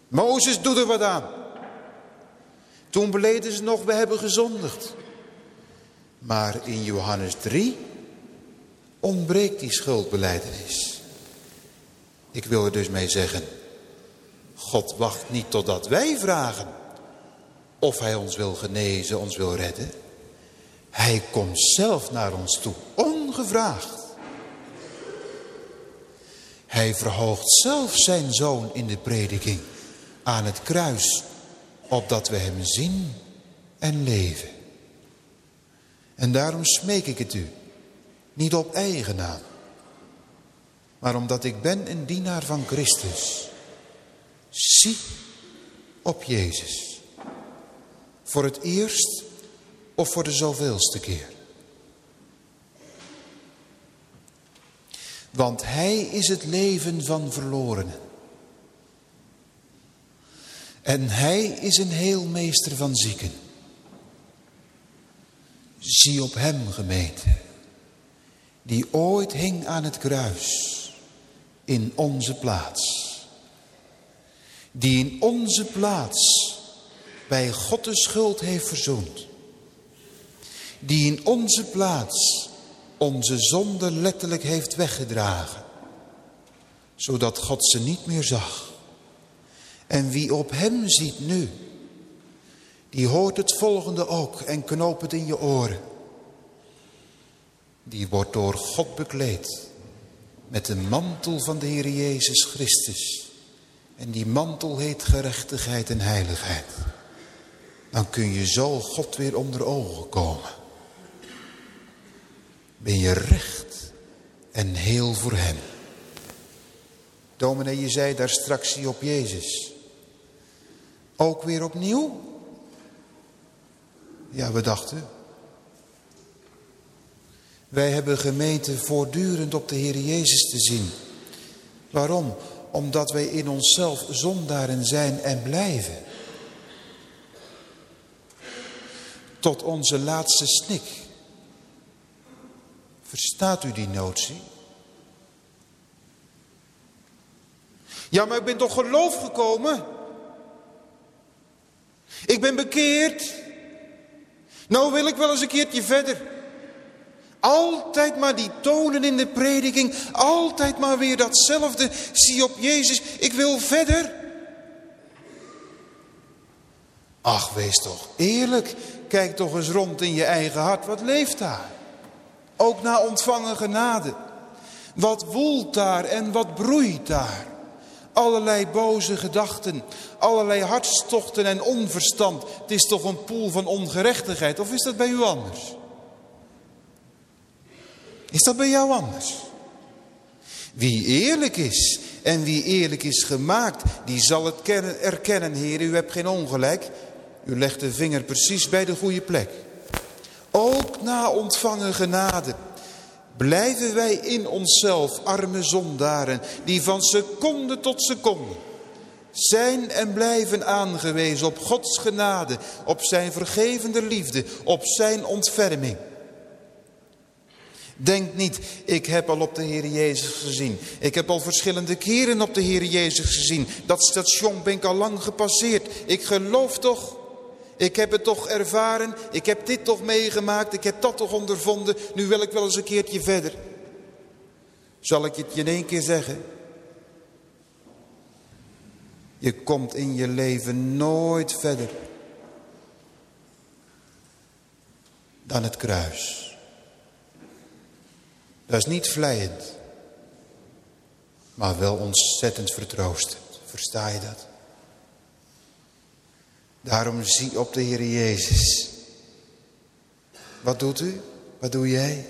Mozes, doe er wat aan. Toen beleden ze nog, we hebben gezondigd. Maar in Johannes 3 ontbreekt die schuldbeleidenis. Ik wil er dus mee zeggen, God wacht niet totdat wij vragen of hij ons wil genezen, ons wil redden. Hij komt zelf naar ons toe, ongevraagd. Hij verhoogt zelf zijn zoon in de prediking aan het kruis, opdat we hem zien en leven. En daarom smeek ik het u, niet op eigen naam, maar omdat ik ben een dienaar van Christus. Zie op Jezus. Voor het eerst of voor de zoveelste keer. Want hij is het leven van verlorenen. En hij is een heelmeester van zieken. Zie op hem, gemeente, die ooit hing aan het kruis in onze plaats. Die in onze plaats bij God de schuld heeft verzoend. Die in onze plaats onze zonde letterlijk heeft weggedragen. Zodat God ze niet meer zag. En wie op hem ziet nu, die hoort het volgende ook en knoopt het in je oren. Die wordt door God bekleed met de mantel van de Heer Jezus Christus. En die mantel heet gerechtigheid en heiligheid. Dan kun je zo God weer onder ogen komen. ben je recht en heel voor hem. Dominee, je zei daar straks op Jezus. Ook weer opnieuw? Ja, we dachten. Wij hebben gemeente voortdurend op de Heer Jezus te zien. Waarom? Omdat wij in onszelf zondaren zijn en blijven. Tot onze laatste snik. Verstaat u die notie? Ja, maar ik ben toch geloof gekomen? Ik ben bekeerd. Nou wil ik wel eens een keertje verder. Altijd maar die tonen in de prediking. Altijd maar weer datzelfde. Zie op Jezus, ik wil verder. Ach, wees toch eerlijk. Kijk toch eens rond in je eigen hart. Wat leeft daar? Ook na ontvangen genade. Wat woelt daar en wat broeit daar? Allerlei boze gedachten, allerlei hartstochten en onverstand. Het is toch een poel van ongerechtigheid, of is dat bij u anders? Is dat bij jou anders? Wie eerlijk is en wie eerlijk is gemaakt, die zal het erkennen, Heer. U hebt geen ongelijk. U legt de vinger precies bij de goede plek. Ook na ontvangen genade blijven wij in onszelf, arme zondaren, die van seconde tot seconde zijn en blijven aangewezen op Gods genade, op zijn vergevende liefde, op zijn ontferming. Denk niet, ik heb al op de Heer Jezus gezien. Ik heb al verschillende keren op de Heer Jezus gezien. Dat station ben ik al lang gepasseerd. Ik geloof toch ik heb het toch ervaren. Ik heb dit toch meegemaakt. Ik heb dat toch ondervonden. Nu wil ik wel eens een keertje verder. Zal ik het je in één keer zeggen? Je komt in je leven nooit verder dan het kruis. Dat is niet vleiend, maar wel ontzettend vertroostend. Versta je dat? Daarom zie op de Heer Jezus. Wat doet u? Wat doe jij?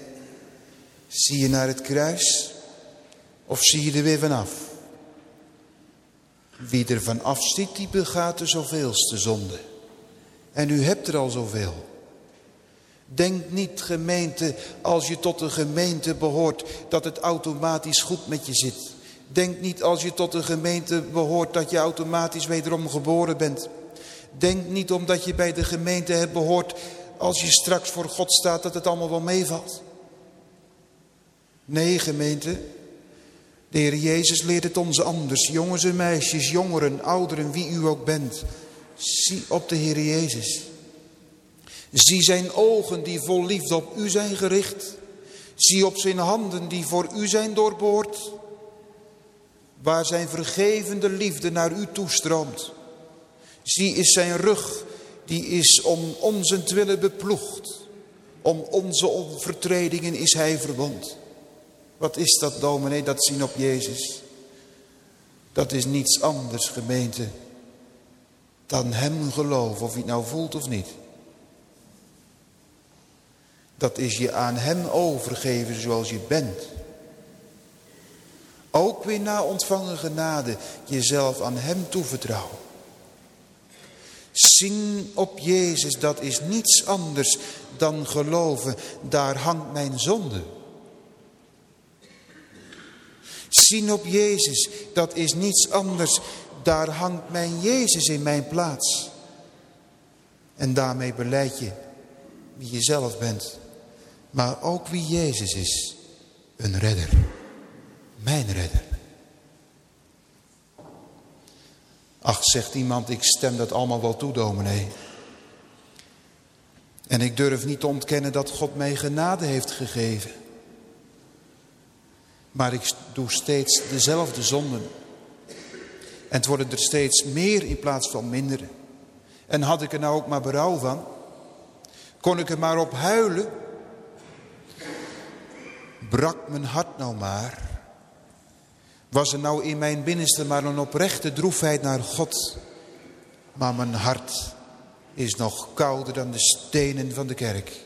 Zie je naar het kruis? Of zie je er weer vanaf? Wie er vanaf ziet, die begaat de zoveelste zonde. En u hebt er al zoveel. Denk niet gemeente, als je tot een gemeente behoort, dat het automatisch goed met je zit. Denk niet als je tot een gemeente behoort, dat je automatisch wederom geboren bent. Denk niet omdat je bij de gemeente hebt behoort, als je straks voor God staat, dat het allemaal wel meevalt. Nee, gemeente. De Heer Jezus leert het ons anders. Jongens en meisjes, jongeren, ouderen, wie u ook bent. Zie op de Heer Jezus. Zie zijn ogen die vol liefde op u zijn gericht. Zie op zijn handen die voor u zijn doorboord. Waar zijn vergevende liefde naar u toestroomt. Zie is zijn rug, die is om onzentwille beploegd. Om onze overtredingen is hij verwond. Wat is dat dominee, dat zien op Jezus? Dat is niets anders gemeente dan hem geloven, of je het nou voelt of niet. Dat is je aan hem overgeven zoals je bent. Ook weer na ontvangen genade jezelf aan hem toevertrouwen. Zien op Jezus, dat is niets anders dan geloven, daar hangt mijn zonde. Zien op Jezus, dat is niets anders, daar hangt mijn Jezus in mijn plaats. En daarmee beleid je wie je zelf bent, maar ook wie Jezus is, een redder, mijn redder. Ach, zegt iemand, ik stem dat allemaal wel toe, dominee. En ik durf niet te ontkennen dat God mij genade heeft gegeven. Maar ik doe steeds dezelfde zonden. En het worden er steeds meer in plaats van minder. En had ik er nou ook maar berouw van? Kon ik er maar op huilen? Brak mijn hart nou maar was er nou in mijn binnenste maar een oprechte droefheid naar God. Maar mijn hart is nog kouder dan de stenen van de kerk.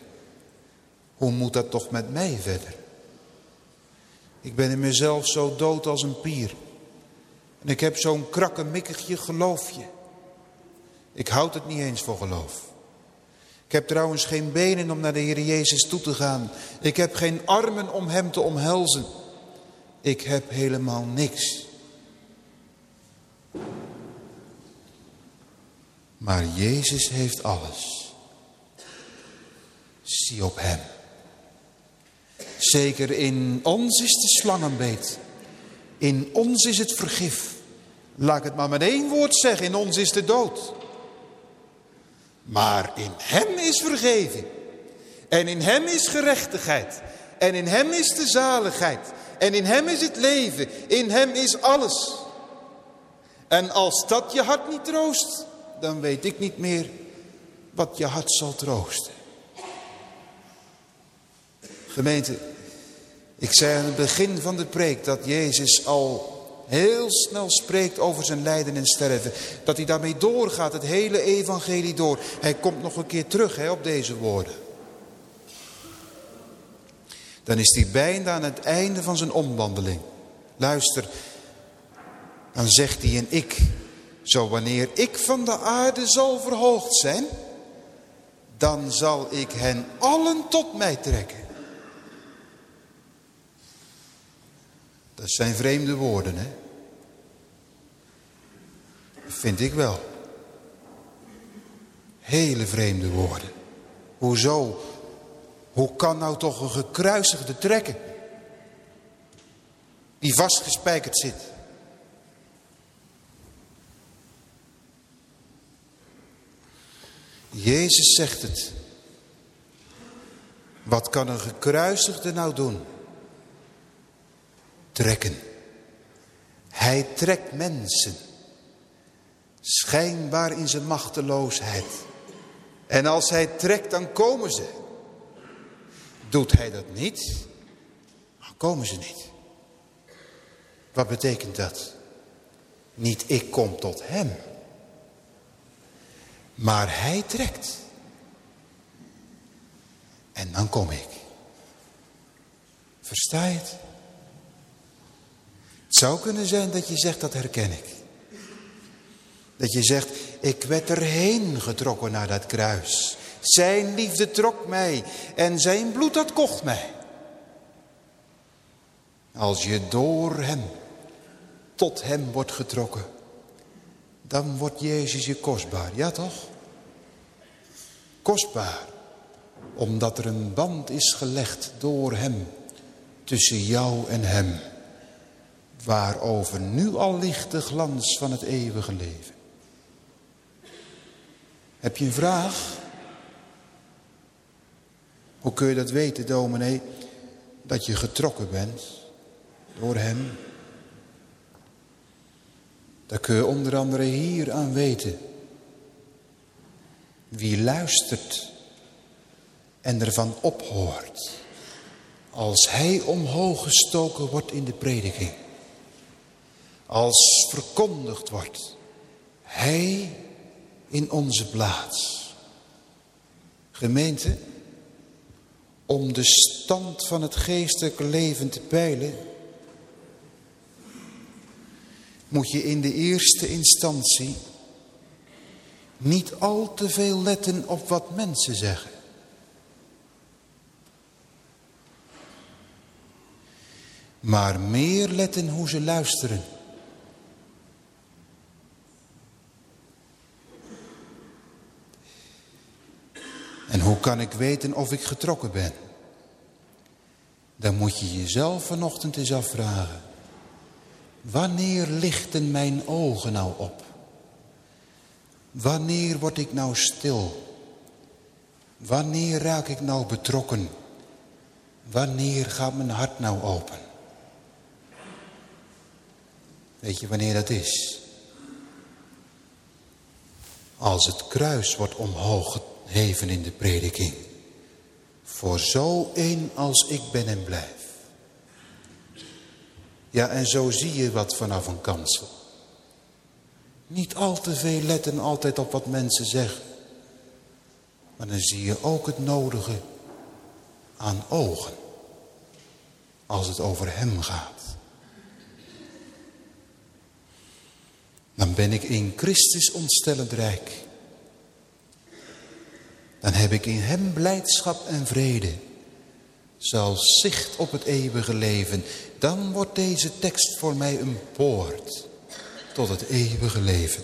Hoe moet dat toch met mij verder? Ik ben in mezelf zo dood als een pier. En ik heb zo'n krakkemikkigje geloofje. Ik houd het niet eens voor geloof. Ik heb trouwens geen benen om naar de Heer Jezus toe te gaan. Ik heb geen armen om Hem te omhelzen. Ik heb helemaal niks. Maar Jezus heeft alles. Zie op Hem. Zeker in ons is de slangenbeet. In ons is het vergif. Laat ik het maar met één woord zeggen. In ons is de dood. Maar in hem is vergeving. En in hem is gerechtigheid. En in hem is de zaligheid. En in hem is het leven. In hem is alles. En als dat je hart niet troost, dan weet ik niet meer wat je hart zal troosten. Gemeente, ik zei aan het begin van de preek dat Jezus al heel snel spreekt over zijn lijden en sterven. Dat hij daarmee doorgaat, het hele evangelie door. Hij komt nog een keer terug hè, op deze woorden. Dan is hij bijna aan het einde van zijn omwandeling. Luister, dan zegt hij en ik, zo wanneer ik van de aarde zal verhoogd zijn, dan zal ik hen allen tot mij trekken. Dat zijn vreemde woorden, hè? Vind ik wel. Hele vreemde woorden. Hoezo? Hoe kan nou toch een gekruisigde trekken? Die vastgespijkerd zit. Jezus zegt het. Wat kan een gekruisigde nou doen? trekken. Hij trekt mensen. Schijnbaar in zijn machteloosheid. En als hij trekt, dan komen ze. Doet hij dat niet, dan komen ze niet. Wat betekent dat? Niet ik kom tot hem. Maar hij trekt. En dan kom ik. Versta je het? Het zou kunnen zijn dat je zegt, dat herken ik. Dat je zegt, ik werd erheen getrokken naar dat kruis. Zijn liefde trok mij en zijn bloed dat kocht mij. Als je door hem, tot hem wordt getrokken, dan wordt Jezus je kostbaar, ja toch? Kostbaar, omdat er een band is gelegd door hem, tussen jou en hem waarover nu al ligt de glans van het eeuwige leven. Heb je een vraag? Hoe kun je dat weten, dominee? Dat je getrokken bent door hem. Daar kun je onder andere hier aan weten. Wie luistert en ervan ophoort. Als hij omhoog gestoken wordt in de prediking als verkondigd wordt. Hij in onze plaats. Gemeente, om de stand van het geestelijke leven te peilen, moet je in de eerste instantie niet al te veel letten op wat mensen zeggen. Maar meer letten hoe ze luisteren. En hoe kan ik weten of ik getrokken ben? Dan moet je jezelf vanochtend eens afvragen. Wanneer lichten mijn ogen nou op? Wanneer word ik nou stil? Wanneer raak ik nou betrokken? Wanneer gaat mijn hart nou open? Weet je wanneer dat is? Als het kruis wordt omhoog heven in de prediking. Voor zo een als ik ben en blijf. Ja, en zo zie je wat vanaf een kansel. Niet al te veel letten altijd op wat mensen zeggen. Maar dan zie je ook het nodige aan ogen. Als het over hem gaat. Dan ben ik in Christus ontstellend rijk. Dan heb ik in hem blijdschap en vrede. Zelfs zicht op het eeuwige leven. Dan wordt deze tekst voor mij een poort tot het eeuwige leven.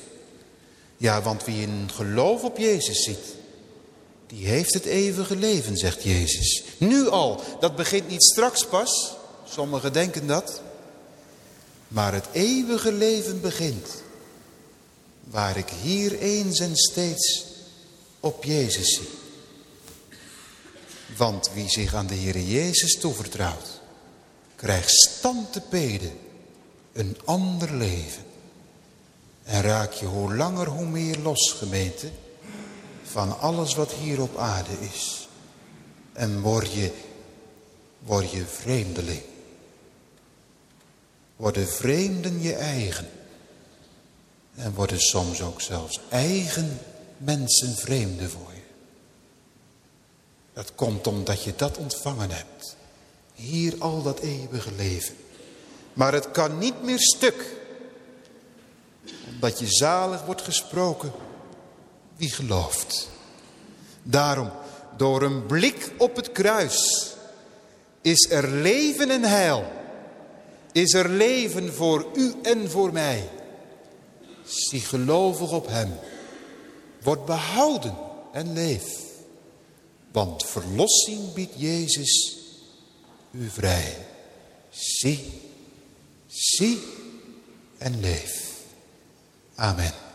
Ja, want wie in geloof op Jezus ziet, die heeft het eeuwige leven, zegt Jezus. Nu al, dat begint niet straks pas. Sommigen denken dat. Maar het eeuwige leven begint. Waar ik hier eens en steeds op Jezus zie. Want wie zich aan de Heer Jezus toevertrouwt, krijgt stand te peden een ander leven. En raak je hoe langer hoe meer los, gemeente, van alles wat hier op aarde is. En word je, word je vreemdeling. Worden vreemden je eigen. En worden soms ook zelfs eigen mensen vreemden voor je. Dat komt omdat je dat ontvangen hebt. Hier al dat eeuwige leven. Maar het kan niet meer stuk. Omdat je zalig wordt gesproken wie gelooft. Daarom, door een blik op het kruis is er leven en heil. Is er leven voor u en voor mij. Zie gelovig op hem. Word behouden en leef. Want verlossing biedt Jezus u vrij. Zie, zie en leef. Amen.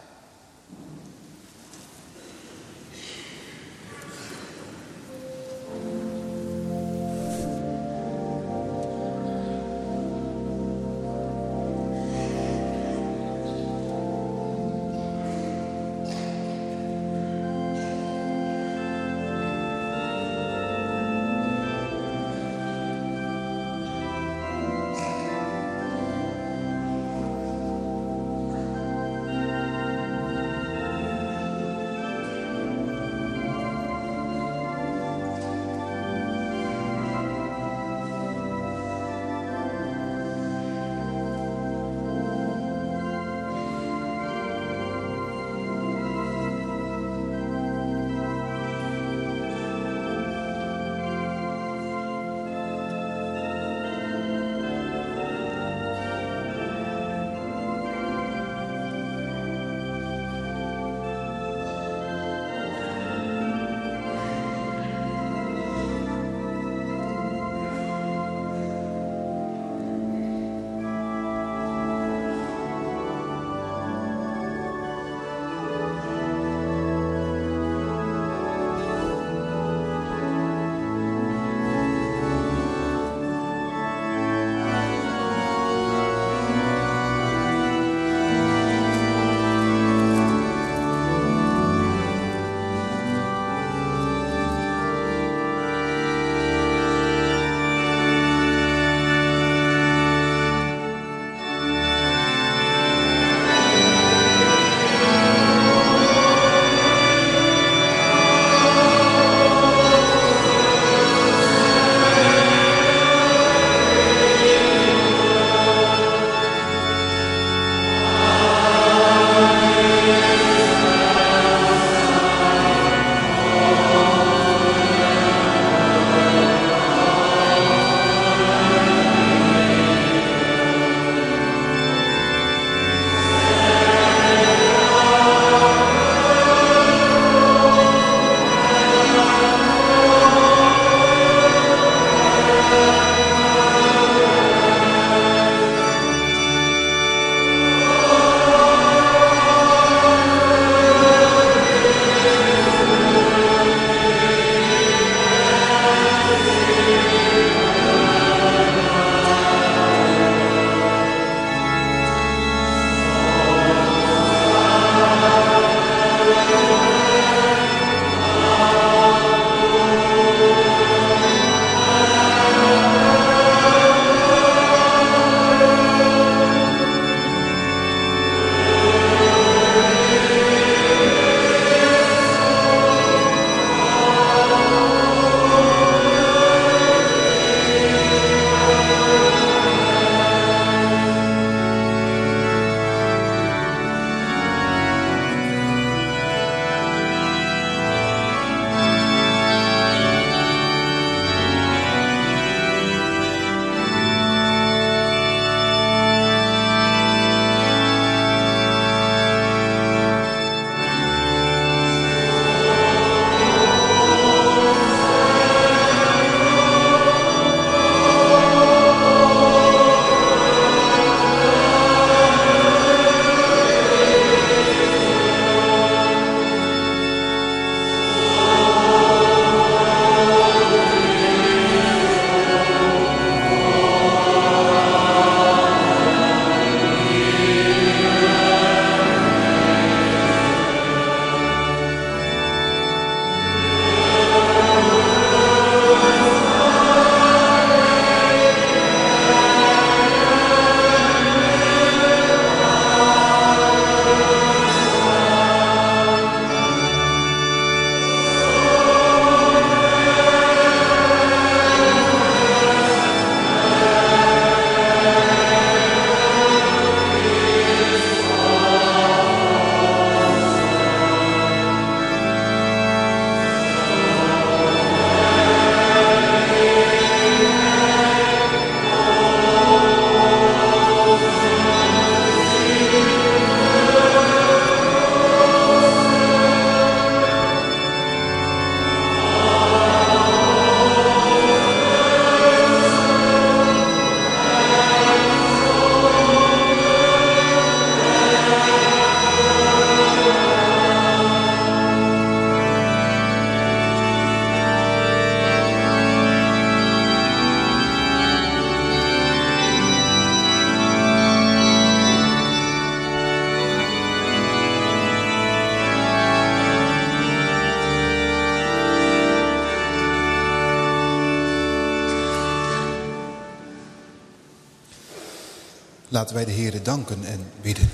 Laten wij de Heere danken en bidden.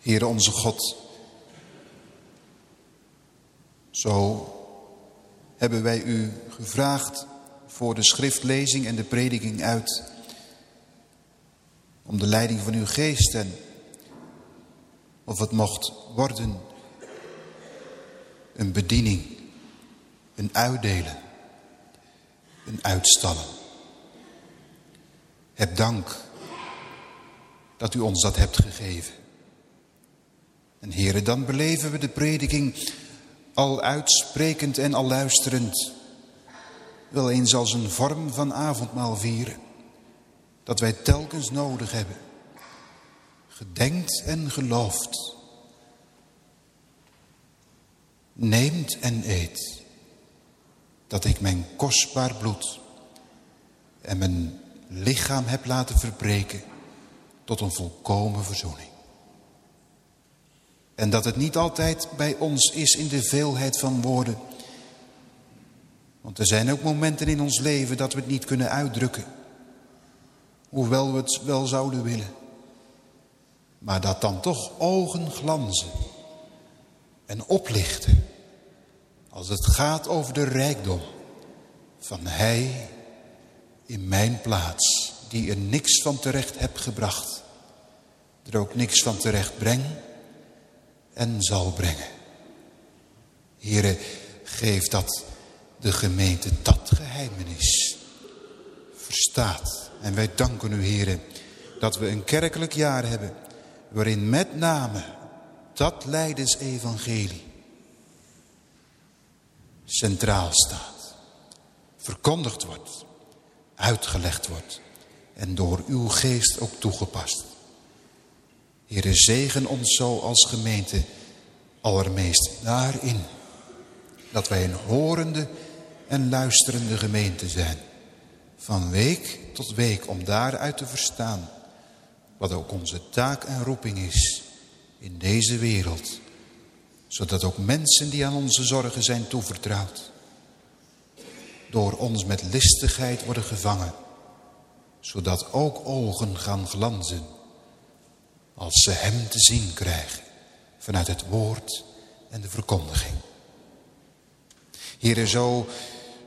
Heere onze God, zo hebben wij u gevraagd voor de schriftlezing en de prediking uit. Om de leiding van uw geest en of het mocht worden een bediening, een uitdelen, een uitstallen. Heb dank dat u ons dat hebt gegeven. En heren, dan beleven we de prediking al uitsprekend en al luisterend. Wel eens als een vorm van avondmaal vieren. Dat wij telkens nodig hebben. Gedenkt en gelooft. Neemt en eet. Dat ik mijn kostbaar bloed en mijn lichaam heb laten verbreken tot een volkomen verzoening. En dat het niet altijd bij ons is in de veelheid van woorden. Want er zijn ook momenten in ons leven dat we het niet kunnen uitdrukken. Hoewel we het wel zouden willen. Maar dat dan toch ogen glanzen en oplichten. Als het gaat over de rijkdom van Hij in mijn plaats. Die er niks van terecht heb gebracht. Er ook niks van terecht brengt en zal brengen. Here, geef dat de gemeente dat geheimenis verstaat. En wij danken u, heren, dat we een kerkelijk jaar hebben... waarin met name dat Leidensevangelie centraal staat. Verkondigd wordt, uitgelegd wordt en door uw geest ook toegepast. Heere, zegen ons zo als gemeente allermeest daarin. Dat wij een horende en luisterende gemeente zijn. Van week tot week om daaruit te verstaan. Wat ook onze taak en roeping is in deze wereld. Zodat ook mensen die aan onze zorgen zijn toevertrouwd. Door ons met listigheid worden gevangen. Zodat ook ogen gaan glanzen als ze hem te zien krijgen vanuit het woord en de verkondiging. Heren, zo,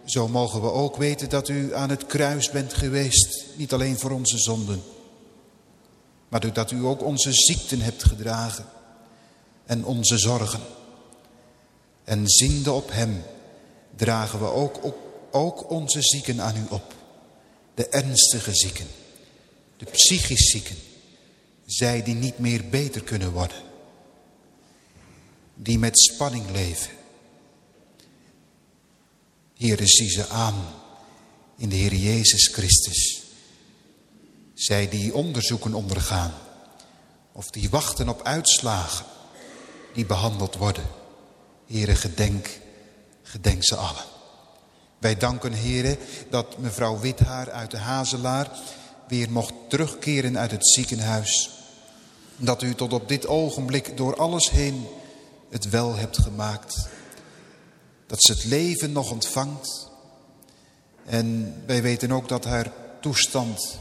zo mogen we ook weten dat u aan het kruis bent geweest. Niet alleen voor onze zonden. Maar dat u ook onze ziekten hebt gedragen. En onze zorgen. En ziende op hem dragen we ook, ook, onze zieken aan u op. De ernstige zieken. De psychisch zieken zij die niet meer beter kunnen worden. Die met spanning leven. Heere, zie ze aan in de Heer Jezus Christus. Zij die onderzoeken ondergaan. Of die wachten op uitslagen. Die behandeld worden. Heere, gedenk, gedenk ze allen. Wij danken, Heere, dat mevrouw Withaar uit de Hazelaar weer mocht terugkeren uit het ziekenhuis. Dat u tot op dit ogenblik door alles heen het wel hebt gemaakt. Dat ze het leven nog ontvangt. En wij weten ook dat haar toestand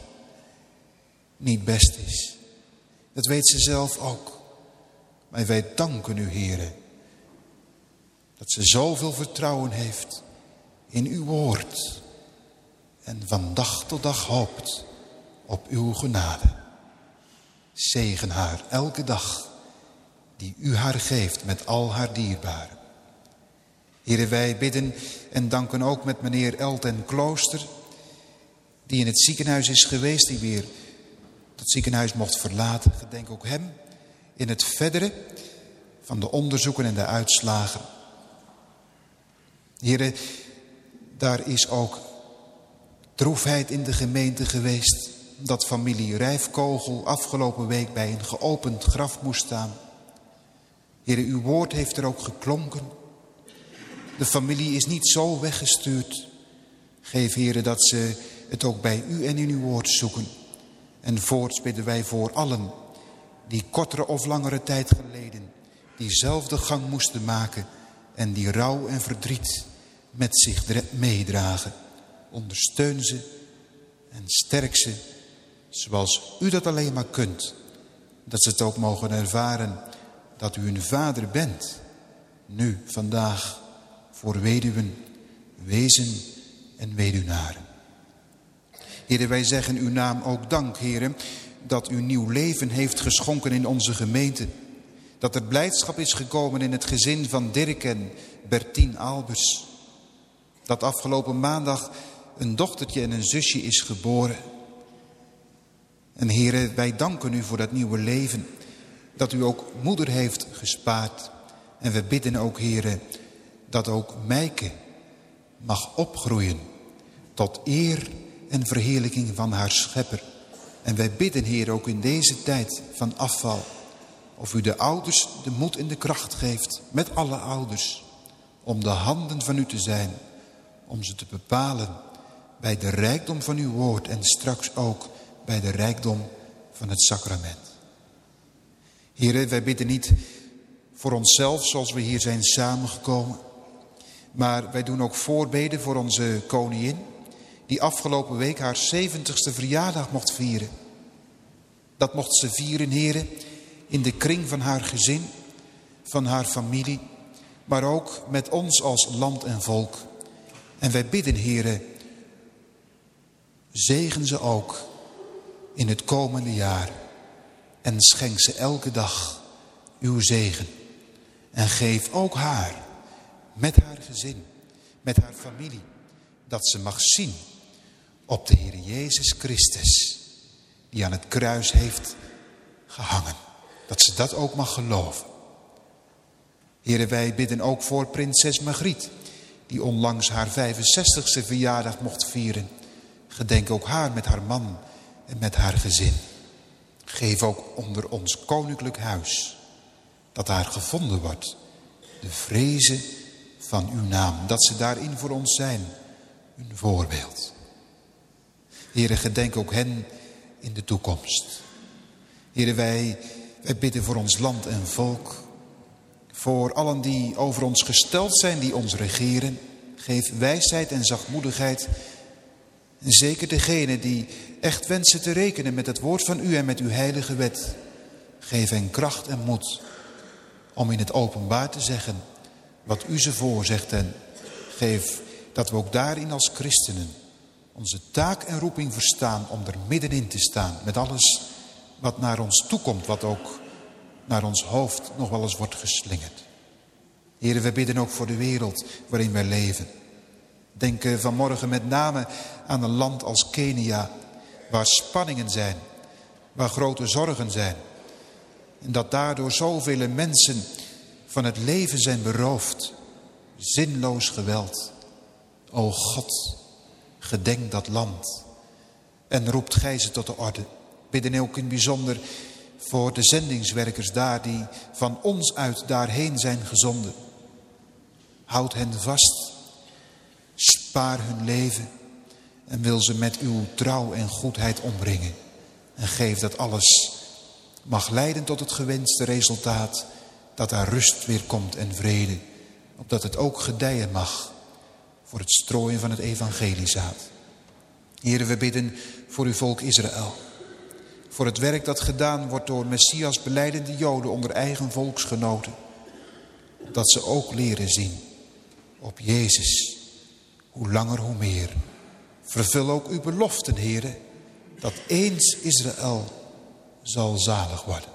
niet best is. Dat weet ze zelf ook. Maar wij danken u, heren. Dat ze zoveel vertrouwen heeft in uw woord. En van dag tot dag hoopt op uw genade. Zegen haar elke dag die u haar geeft met al haar dierbaren. Heren, wij bidden en danken ook met meneer Elten Klooster, die in het ziekenhuis is geweest, die weer het ziekenhuis mocht verlaten. Gedenk ook hem in het verdere van de onderzoeken en de uitslagen. Heren, daar is ook droefheid in de gemeente geweest dat familie Rijfkogel afgelopen week bij een geopend graf moest staan. Heer, uw woord heeft er ook geklonken. De familie is niet zo weggestuurd. Geef, heren, dat ze het ook bij u en in uw woord zoeken. En voorts bidden wij voor allen die kortere of langere tijd geleden diezelfde gang moesten maken en die rouw en verdriet met zich meedragen. Ondersteun ze en sterk ze zoals u dat alleen maar kunt. Dat ze het ook mogen ervaren dat u een vader bent. Nu, vandaag, voor weduwen, wezen en weduwnaren. Heren, wij zeggen uw naam ook dank, heren, dat u nieuw leven heeft geschonken in onze gemeente. Dat er blijdschap is gekomen in het gezin van Dirk en Bertien Albers. Dat afgelopen maandag een dochtertje en een zusje is geboren. En heren, wij danken u voor dat nieuwe leven. Dat u ook moeder heeft gespaard. En we bidden ook, heren, dat ook Mijke mag opgroeien tot eer en verheerlijking van haar schepper. En wij bidden, Heer, ook in deze tijd van afval, of u de ouders de moed en de kracht geeft, met alle ouders, om de handen van u te zijn, om ze te bepalen bij de rijkdom van uw woord en straks ook bij de rijkdom van het sacrament. Heren, wij bidden niet voor onszelf zoals we hier zijn samengekomen, maar wij doen ook voorbeden voor onze koningin, die afgelopen week haar 70ste verjaardag mocht vieren. Dat mocht ze vieren, heren, in de kring van haar gezin, van haar familie, maar ook met ons als land en volk. En wij bidden, heren, zegen ze ook in het komende jaar en schenk ze elke dag uw zegen. En geef ook haar, met haar gezin, met haar familie, dat ze mag zien op de Heer Jezus Christus, die aan het kruis heeft gehangen. Dat ze dat ook mag geloven. Heren, wij bidden ook voor prinses Margriet, die onlangs haar 65ste verjaardag mocht vieren. Gedenk ook haar met haar man en met haar gezin. Geef ook onder ons koninklijk huis, dat haar gevonden wordt, de vrezen van uw naam. Dat ze daarin voor ons zijn, een voorbeeld. Heren, gedenk ook hen in de toekomst. Heren, wij, wij bidden voor ons land en volk. Voor allen die over ons gesteld zijn, die ons regeren. Geef wijsheid en zachtmoedigheid. En zeker degene die echt wensen te rekenen met het woord van u en met uw heilige wet. Geef hen kracht en moed om in het openbaar te zeggen wat u ze voorzegt. En geef dat we ook daarin als christenen onze taak en roeping verstaan om er middenin te staan. Met alles wat naar ons toekomt, wat ook naar ons hoofd nog wel eens wordt geslingerd. Heren, we bidden ook voor de wereld waarin wij leven. Denken vanmorgen met name aan een land als Kenia, waar spanningen zijn, waar grote zorgen zijn. En dat daardoor zoveel mensen van het leven zijn beroofd. Zinloos geweld. O God, gedenk dat land. En roept gij ze tot de orde. Bidden ook in bijzonder voor de zendingswerkers daar die van ons uit daarheen zijn gezonden. Houd hen vast. Spaar hun leven. En wil ze met uw trouw en goedheid ombrengen. En geef dat alles mag leiden tot het gewenste resultaat. Dat daar rust weer komt en vrede. Opdat het ook gedijen mag voor het strooien van het evangeliezaad. Heren, we bidden voor uw volk Israël. Voor het werk dat gedaan wordt door Messias beleidende Joden onder eigen volksgenoten. Dat ze ook leren zien op Jezus. Hoe langer hoe meer. Vervul ook uw beloften, heren. Dat eens Israël zal zalig worden.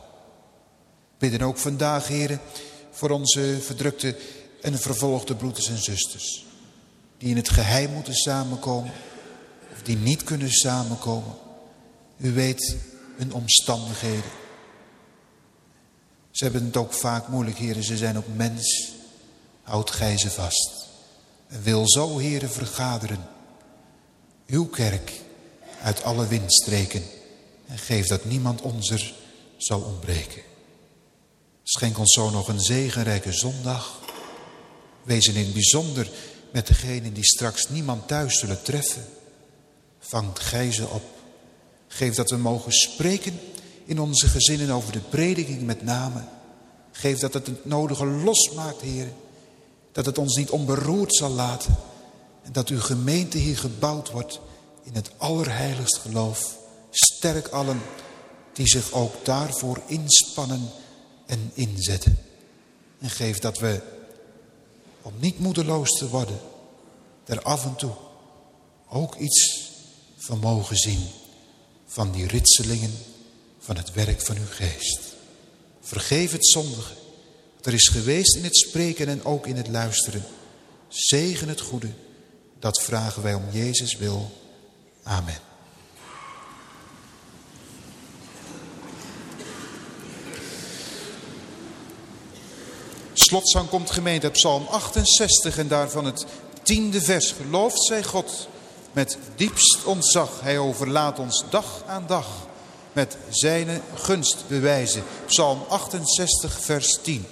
Bidden ook vandaag, heren, voor onze verdrukte en vervolgde broeders en zusters die in het geheim moeten samenkomen of die niet kunnen samenkomen. U weet hun omstandigheden. Ze hebben het ook vaak moeilijk, heren. Ze zijn ook mens. Houd gij ze vast. En wil zo, heren, vergaderen. Uw kerk uit alle windstreken. En geef dat niemand onzer zal ontbreken. Schenk ons zo nog een zegenrijke zondag. Wees in bijzonder met degenen die straks niemand thuis zullen treffen. Vangt gij ze op. Geef dat we mogen spreken in onze gezinnen over de prediking met name. Geef dat het het nodige losmaakt, Heer. Dat het ons niet onberoerd zal laten. En dat uw gemeente hier gebouwd wordt in het allerheiligst geloof. Sterk allen die zich ook daarvoor inspannen en inzetten. En geef dat we, om niet moedeloos te worden, er af en toe ook iets van mogen zien van die ritselingen van het werk van uw geest. Vergeef het zondige. Er is geweest in het spreken en ook in het luisteren. Zegen het goede. Dat vragen wij om Jezus wil. Amen. Slotzang komt gemeente op Psalm 68 en daarvan het tiende vers. Gelooft zij God met diepst ontzag. Hij overlaat ons dag aan dag met zijn gunst bewijzen. Psalm 68 vers 10.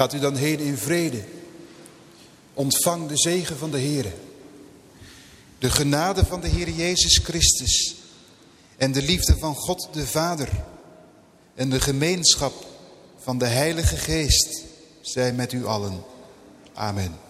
Gaat u dan heen in vrede. Ontvang de zegen van de Heer. De genade van de Heer Jezus Christus. En de liefde van God de Vader. En de gemeenschap van de Heilige Geest. Zij met u allen. Amen.